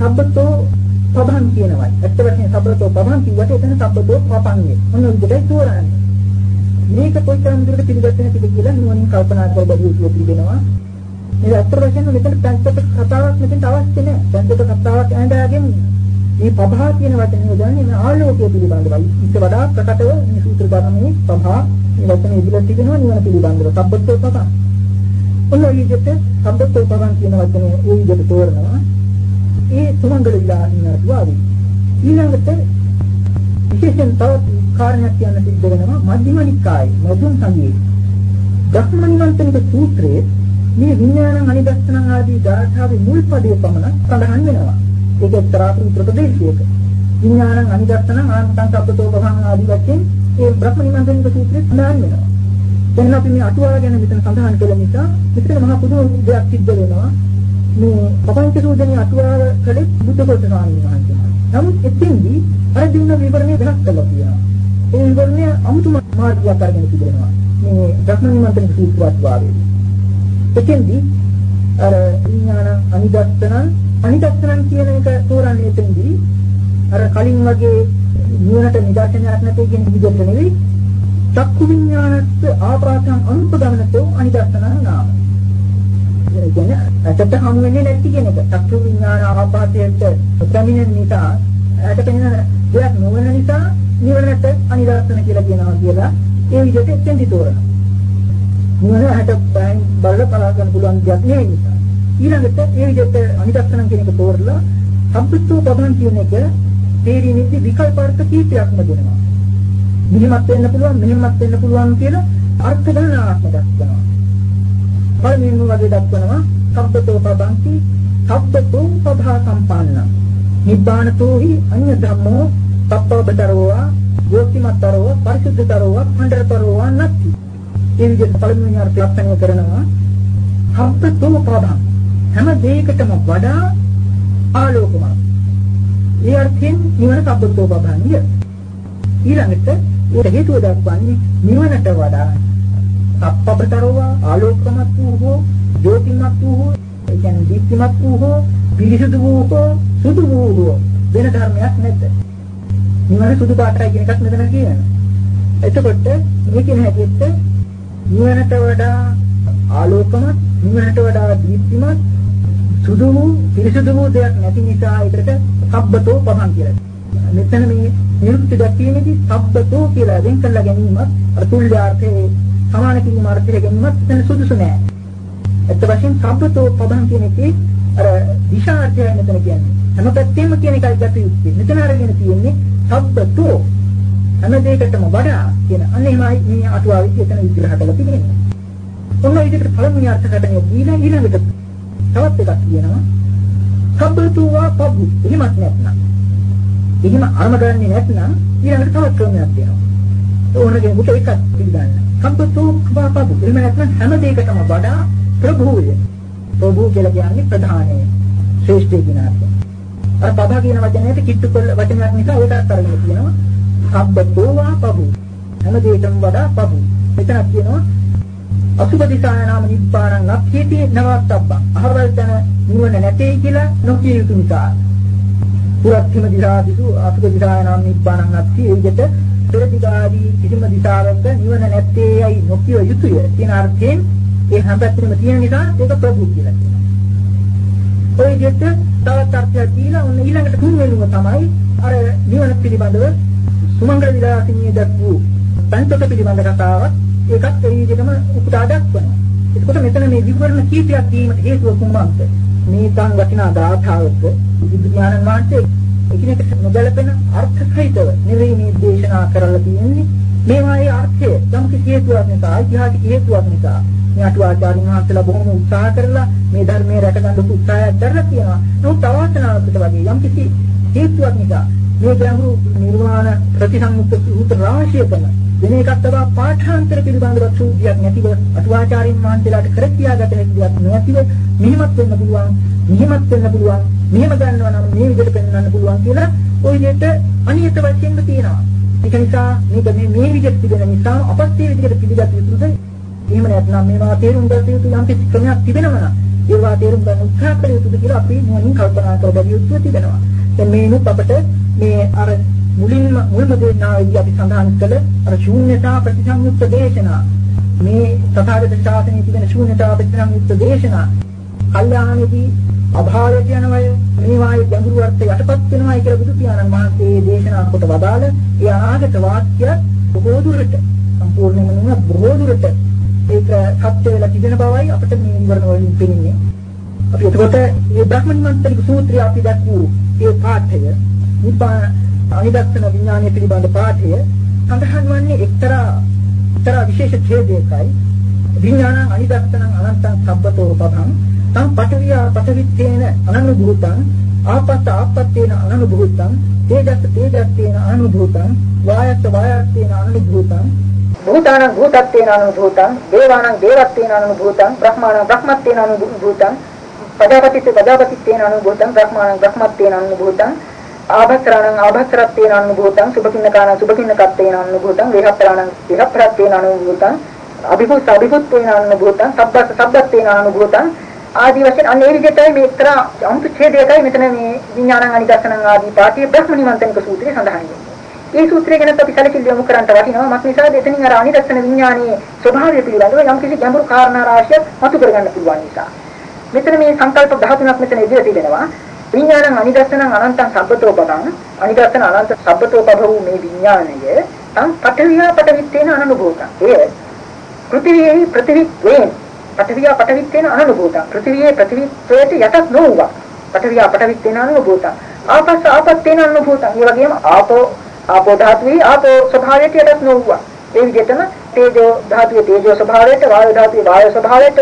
සබ්බතෝ පබන් කියනවා. ඇත්ත වශයෙන් සබ්බතෝ පබන් කිව්වට එතන සබ්බතෝ පපන්නේ. මොන විදිහටයි තෝරන්නේ. මේක කොයිතරම් දුරට පිළිගත හැකිද කියලා නුවණින් කල්පනා කර බැලුව යුතු තිබෙනවා. මේ අත්‍තර වශයෙන් මෙතන තන්තක කතාවක් මෙතන අවශ්‍ය නැහැ. තන්තක කතාවක් ඇඳාගෙන මේ පභා කියන වචනේ යොදන්නේ මේ ආලෝකය පිළිබඳවයි. ඊට වඩා ප්‍රකටව මේ සූත්‍ර ධර්මයේ පභා මේ වචනේ ඉදිරියට තිබෙනවා නිවන පිළිබඳව. සබ්බතෝ පබා. ඔන්න ඔය විදිහට සබ්බතෝ පබා කියන වචනේ ඒ විදිහට තෝරනවා. ඒ සුමංගල විලාසින් අරතුවාවි. ඊළඟට විශේෂයෙන් තවත් කාරණයක් කියන්න සිද්ධ වෙනවා මධ්‍යම නිකායේ මධ්‍යම සංගයේ. බ්‍රහ්මනිවන්තනික සූත්‍රයේ මේ විඥාන අනිදස්සන ආදී ධාතාවේ මුල් පදයේ පමණ සඳහන් වෙනවා. ඒක එක්තරා සූත්‍ර ප්‍රදේශයක. විඥානං අනිදත්තනං ආනන්තං සබ්බතෝ භවං ආදී වශයෙන් ඒ බ්‍රහ්ම නිමන්ත්‍රණික සූත්‍රයේ සඳහන් වෙනවා. දැන් අපි මේ අටුවාව ගැන මෙතන සඳහන් කළ නිසා මෙතන මහා පුදුම දෙයක් සිද්ධ වෙනවා. මේ පපංච සූදනී අටුවාව කළේ බුද්ධඝෝෂ ස්වාමීන් වහන්සේ. නමුත් එතෙන්දී අර දින විවරණය වෙනස් කළා කියනවා. ඒ විවරණය අමුතු මාර්ගයක් අරගෙන තිබෙනවා. මේ ධර්මනිමන්ත්‍රණ සූත්‍රවත් වාවේ. එතෙන්දී අර විඥාන අනිදස්සන අනිදස්සන කියන එක තෝරන්නේ එතෙන්දී අර කලින් වගේ නිවනට නිදර්ශනයක් නැtei කියන විදිහට නෙවෙයි චක්කු විඥානස්ස ආපාතං අනුපගමනතෝ අනිදස්සන නාම. ඒ කියන්නේ ඇටට හමු වෙන්නේ නැති කියන එක. චක්කු විඥාන ආපාතයට ප්‍රමිනෙන නිසා ඇට පෙනෙන දෙයක් නොවන නිසා නිවනට අනිදස්සන කියලා කියනවා කියලා ඒ විදිහට එතෙන්දි තෝරනවා. නිවන ඇට බයෙන් බල බලා ගන්න පුළුවන් දෙයක් නෙවෙයි නිසා. ඊළඟට ඒ විදිහට අනිදස්සන කියන එක තෝරලා සම්පූර්ණ පදන් කියන එක තේරීමේදී විකල්ප අර්ථ කීපයක්ම දෙනවා. මෙහෙමත් වෙන්න පුළුවන් මෙහෙමත් වෙන්න පුළුවන් කියලා අර්ථ ගණනාවක් දක්වනවා. පළමුවෙන්ම වගේ දක්වනවා සබ්බතෝ පබන්ති සබ්බතෝ පභා සම්පන්න. නිබ්බානතෝහි අඤ්ඤ ධම්මෝ තප්පවතරෝවා ගෝතිමතරෝවා පරිසුද්ධතරෝවා පණ්ඩරතරෝවා නැති. ඒ විදිහට පළමුවෙනි අර්ථය ලක්ෂණය කරනවා සබ්බතෝ පබන් හැම දෙයකටම වඩා ආලෝකමත්. ඒ අර්ථයෙන් නිවන සබ්බතෝ පබන්ය. ඊළඟට ඒකට හේතුව දක්වන්නේ නිවනට වඩා සප්පබතරව ආලෝකමත් වූ හෝ ජෝතිමත් වූ හෝ ඒ කියන්නේ දීප්තිමත් වූ හෝ පිරිසුදු වූ හෝ සුදු වූ හෝ වෙන ධර්මයක් නැද්ද නිවන සුදු පාටයි කියන එකක් මෙතන කියනවා එතකොට මේ කියන හැටියට නිවනට වඩා ආලෝකමත් නිවනට වඩා දීප්තිමත් සුදු වූ පිරිසුදු වූ දෙයක් නැති නිසා ඒකට සබ්බතෝ පහන් කියලා මෙතන මේ නිරුක්ති දැක්වීමේදී සබ්බතෝ කියලා වෙන් කරලා ගැනීමත් අර තුල්්‍යාර්ථයේ සමාන කිරීම අර්ථය ගැනීමත් එතන සුදුසු නෑ. ඒත් වශයෙන් සබ්බතෝ පදම් කියන එකේ අර දිශාර්ථය මෙතන කියන්නේ. හැම පැත්තෙම කියන එකයි ගත යුත්තේ. මෙතන අරගෙන තියෙන්නේ සබ්බතෝ හැම දෙයකටම වඩා කියන අනේමයි මේ අටුවාවේ එතන විග්‍රහ කරලා තිබෙන්නේ. ඔන්න විදිහට පළමුව අර්ථකථනය දීලා ඊළඟට තවත් එකක් කියනවා. සබ්බතෝ වා පබ්බු. එහෙමත් නැත්නම් එහෙම අරම ගන්නේ නැත්නම් ඊළඟට තවත් ක්‍රමයක් තියෙනවා. ඕනගේ මුට එකක් පිළිගන්න. සම්පතෝ කපාපු. එහෙම නැත්නම් හැම දෙයකටම වඩා ප්‍රභූය. ප්‍රභූ කියලා කියන්නේ ප්‍රධානය. ශ්‍රේෂ්ඨ කියන අර්ථය. අර පබා කියන වචනයට කිට්ටු කළ වචනයක් නිසා ඒකත් අරගෙන කියනවා. සම්පතෝ වාපබු. හැම දෙයකටම වඩා පබු. මෙතනක් කියනවා අසුබ දිසාය නාම නිබ්බාණං අක්ඛේති නවත්තබ්බං. අහවල් තන නිවන නැtei කියලා නොකිය යුතු නිසා. පුරක්ඛිම දිසාදිසු අසුක දිසාය නම් නිබ්බාණං අත්ති ඒ විදිහට පෙර දිගාදී කිසිම දිසාවක නිවන නැත්තේ යයි නොකිය යුතුය කියන අර්ථයෙන් ඒ හැම පැත්තෙම තියෙන නිසා ඒක ප්‍රභු කියලා කියනවා. ඔය විදිහට තවත් අර්ථයක් දීලා ඔන්න ඊළඟට තුන්වෙනිව තමයි අර නිවන පිළිබඳව සුමංගල විලාසිනිය දක්වූ පංචක පිළිබඳ කතාවක් ඒකත් ඒ විදිහටම උපුටා දක්වනවා. එතකොට මෙතන මේ විවරණ කීපයක් දීමට හේතුව කුමක්ද? මේ තන් වටිනා ගාථාවක බුදු ඥානන් වහන්සේ එකිනෙකට නොබැලපෙන අර්ථ සහිතව නෙවෙයි මේ දේශනා කරලා තියෙන්නේ මේවායේ අර්ථය යම් කිසි හේතුවක් නිසා ඓතිහාසික හේතුවක් නිසා මේ අටුවාචාරින් වහන්සේලා බොහොම උත්සාහ කරලා මේ ධර්මයේ රැකගන්න උත්සාහයක් දරලා තියෙනවා නමුත් අවස්ථනාවකට වගේ යම් කිසි හේතුවක් නිසා මේ ගැඹුරු නිර්වාණ ප්‍රතිසංයුක්ත සූත්‍ර රාශියකම වෙන එකක් තමයි පාඨාන්තර පිළිබඳව සූත්‍රයක් නැතිව අටුවාචාරින් වහන්සේලාට කර කියාගත හැකි දෙයක් නැතිව මෙහෙමත් වෙන්න පුළුවන් මෙහෙමත් වෙන්න පුළුවන් මෙහෙම ගන්නවා නම් මේ විදිහට පෙන්වන්න පුළුවන් කියලා ওই විදිහට අනියත වශයෙන්ම තියෙනවා. ඒක නිසා මේක මේ මේ විදිහට තිබෙන නිසා අපත් මේ විදිහට පිළිගත යුතුද? එහෙම නැත්නම් මේවා තේරුම් ගත යුතු යම් කිසි ක්‍රමයක් තිබෙනවා නම් ඒවා තේරුම් ගන්න උත්සාහ කළ යුතුද කියලා අපි නුවණින් කල්පනා කර බැලිය යුතු තිබෙනවා. දැන් මේනුත් අපට මේ අර මුලින්ම මුල්ම දේශනාවේදී අපි සඳහන් කළ අර ශූන්‍යතා ප්‍රතිසංයුක්ත දේශනා. මේ තථාගත ශාසනයේ තිබෙන ශූන්‍යතා ප්‍රතිසංයුක්ත දේශනා කල්යාණෙදී අභාවයට යනවය. මේවායේ ගැඹුරු අර්ථය යටපත් වෙනවායි කියලා බුදු පියාණන් වහන්සේ දේශනා කොට වදාළ ඒ අනාගත වාක්‍ය බොහෝ දුරට සම්පූර්ණයෙන්ම නෙවෙයි බොහෝ දුරට ඒක සත්‍ය වෙලා තිබෙන බවයි අපිට මේ විවරණ වලින් පෙනෙන්නේ. අපි එතකොට මේ බ්‍රහ්මනිමන්ත්‍රික සූත්‍රය අපි දැක්වූ ඒ පාඨය නිබ්බාන අනිදස්සන විඥානය පිළිබඳ පාඨය සඳහන් වන්නේ එක්තරා එක්තරා විශේෂ ඡේදයකයි. විඥානං අනිදස්සනං අනන්තං සබ්බතෝ පදං තං පඨවිය පඨවිත්තේන අනනුභූතං. ආපස්ස ආපත්තේන අනනුභූතං. තේජස්ස තේජස්සේන අනනුභූතං. වායස්ස වායස්සේන අනනුභූතං. භූතානං භූතත්තේන අනුභූතං දේවානං දේවත්තේන අනුභූතං බ්‍රහ්මාණං බ්‍රහ්මත්තේන අනුභූතං පජාපතිත්ව පජාපතිත්තේන අනුභූතං බ්‍රහ්මාණං බ්‍රහ්මත්තේන අනුභූතං ආභත්‍රාණං ආභත්‍රත්තේන අනුභූතං සුභකින්නකාණං සුභකින්නකත්තේන අනුභූතං වේහප්‍රාණං වේහප්‍රත්තේන අනුභූතං අභිභූත අභිභූතේන අනුභූතං සබ්බස් සබ්බත්තේන අනුභූතං ආදී වශයෙන් අන්න ඒ විදිහටයි මේ එක්තරා අමුතු ඡේදයකයි මෙතන මේ විඥානං අනිදර්ශනං ආදී පාඨයේ බ්‍රහ්ම නිමන්තනික සූත්‍රය සඳහන් වෙන්නේ. මේ සූත්‍රය ගැන අපි සැලකිලි යොමු කරන්නට වටිනවා. මත් නිසාද එතනින් අර අනිදර්ශන විඥානයේ ස්වභාවය පිළිබඳව යම් කිසි ගැඹුරු කාරණා රාශියක් මතු කරගන්න පුළුවන් නිසා. මෙතන මේ සංකල්ප 13ක් මෙතන ඉදිරියට තිබෙනවා. විඥානං අනිදර්ශනං අනන්තං සබ්බතෝපකං අනිදර්ශන අනන්ත සබ්බතෝපභ වූ මේ විඥානය තං පඨවියා පඨවිත්තේන අනුභූතං. එය පෘථිවියේ ප්‍රතිවිත්වයෙන් පඨවියා පඨවිත්තේන අනුභූතං. පෘථිවියේ ප්‍රතිවිත්වයට යටත් නොවුවා. පඨවියා පඨවිත්තේන අනුභූතං. ආපස්ස ආපත්තේන අනුභූතං. ඒ වගේම ආපෝ ආපෝ ධාතුවේ ආපෝ ස්වභාවයට යටත් නොවුවා. ඒ විදිහටම තේජෝ ධාතුවේ තේජෝ ස්වභාවයට වායු ධාතුවේ වායු ස්වභාවයට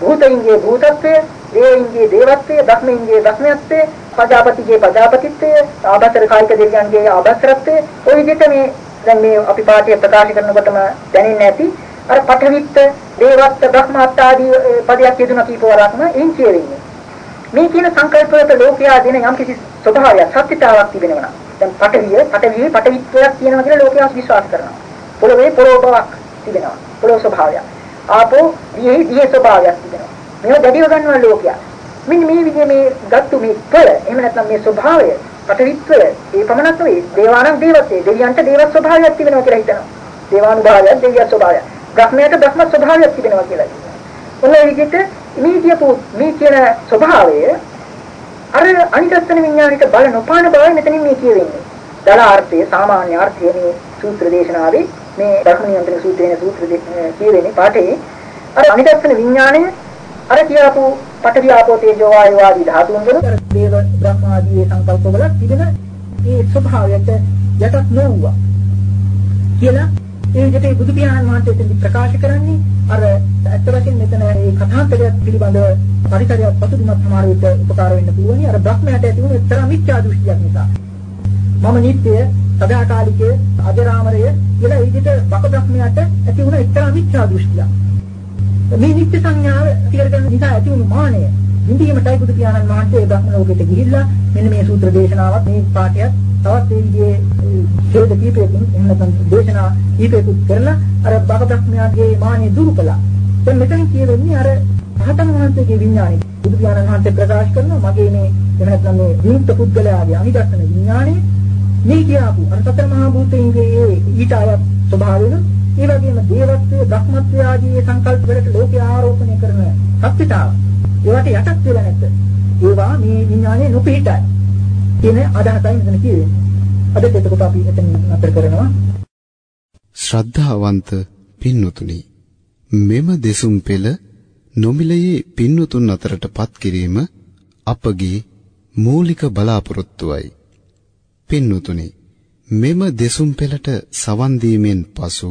භූතයින්ගේ භූතත්වය දේවින්ගේ දේවත්වය ධර්මයින්ගේ ධර්මයත්වය පජාපතිගේ පජාපතිත්වය ආභාසර කායික දෙවියන්ගේ ආභාසරත්වය ওই විදිහට මේ දැන් මේ අපි පාඨය ප්‍රකාශ කරනකොටම දැනෙන්නේ නැති අර පඨවිත්ත දේවත්ත බ්‍රහ්මත්ත ආදී පදයක් යෙදුන කීප වරක්ම එයින් කියවෙන්නේ. මේ කියන සංකල්පවලට ලෝකයා දෙන යම් කිසි ස්වභාවයක් සත්‍යතාවක් තිබෙනවා නම් දැන් පඨවිය පඨවියේ පඨවිත්වයක් තියෙනවා කියලා ලෝකයා විශ්වාස කරනවා. පොළවේ පොළොව බවක් තිබෙනවා පොළොව ස්වභාවයක්. ආපෝ දියේ දියේ ස්වභාවයක් තිබෙනවා. මේව දැඩිව ගන්නවා ලෝකයා. මෙන්න මේ විදිහේ මේ ගත්තු මේ ඵල එහෙම නැත්නම් මේ ස්වභාවය පටවිත්වය ඒ පමණක් නෙවෙයි දේවානම් දේවත්වයේ දෙවියන්ට දේව ස්වභාවයක් තිබෙනවා කියලා හිතනවා. දේවානුභාවයක් දෙවිය ස්වභාවයක්. බ්‍රහ්මයට බ්‍රහ්ම ස්වභාවයක් තිබෙනවා කියලා හිතනවා. ඔන්න විදිහට මේ කියපු මේ කියන ස්වභාවය අර අනිදස්සන විඥානික බල නොපාන බවයි මෙතනින් මේ කියවෙන්නේ. දල අර්ථයේ සාමාන්‍ය අර්ථයේ මේ සූත්‍ර දේශනාවේ මේ ධර්ම නියන්ත්‍රණ සූත්‍රයේ සූත්‍ර කියවෙන්නේ පාඨයේ අර අනිදස්සන විඥාණය අර කියපු පඨවි ආපෝ තේජෝ වායු ආදී ධාතුන් වල දේව බ්‍රහ්ම ආදී සංකල්පවල තිබෙන ඒ ස්වභාවයට යටත් නොවුවා කියලා ඒ විදිහට බුදු පියාණන් වහන්සේ එතෙන්දි ප්‍රකාශ කරන්නේ අර ඇත්ත වශයෙන් මෙතන මේ කථාන්තරය පිළිබඳව පරිසරයක් පසුබිමක් සමහර විට උපකාර වෙන්න පුළුවන්. අර බ්‍රහ්මයට ඇති වුණු එක්තරා මිත්‍යා දෘෂ්ටියක් නිසා. මම නිත්‍ය සදාකාලික අජරාමරය කියලා ඒ විදිහට බක බ්‍රහ්මයට ඇති වුණ එක්තරා මිත්‍යා දෘෂ්ටියක්. මේ නිත්‍ය සංඥාව තිරගෙන නිසා ඇති වුණු මානය. ඉන්දියමටයි බුදු පියාණන් වහන්සේ බ්‍රහ්ම ලෝකෙට ගිහිල්ලා මෙන්න මේ සූත්‍ර දේශනාවත් මේ පාඨයත් තවත් ඒ විදිහේ ඡේද කීපයකින් එහෙම නැත්නම් දේශනා කීපයකුත් කරලා අර බක බ්‍රහ්මයාගේ මානෙ දුරු කළා. දැන් මෙතන කියවෙන්නේ අර රහතන් වහන්සේගේ විඥානය. බුදු පියාණන් වහන්සේ ප්‍රකාශ කරනවා මගේ මේ එහෙම නැත්නම් මේ විමුක්ත පුද්ගලයාගේ අනිදර්ශන විඥානය. මේ කියාපු අර සතර මහා භූතයන්ගේ ඒ ඊට අයත් ස්වභාවයන ඒ වගේම දේවත්වයේ බ්‍රහ්මත්වය ආදී සංකල්ප වලට ලෝකේ ආරෝපණය කරන සත්‍යතාව. ඒවට යටත් වෙලා නැද්ද? ඒවා මේ විඥානයේ නොපිහිටයි. කියන අදහසයි මෙතන කියවෙන්නේ අද එතකොට අපි එතන අතර කරනවා. ශ්‍රද්ධාවන්ත පින්වතුනි මෙම දෙසුම් පෙළ නොමිලයේ පින්වතුන් අතරටපත් කිරීම අපගේ මූලික බලාපොරොත්තුවයි. පින්නුතුනි මෙම දෙසුම් පෙළට සවන් දීමෙන් පසු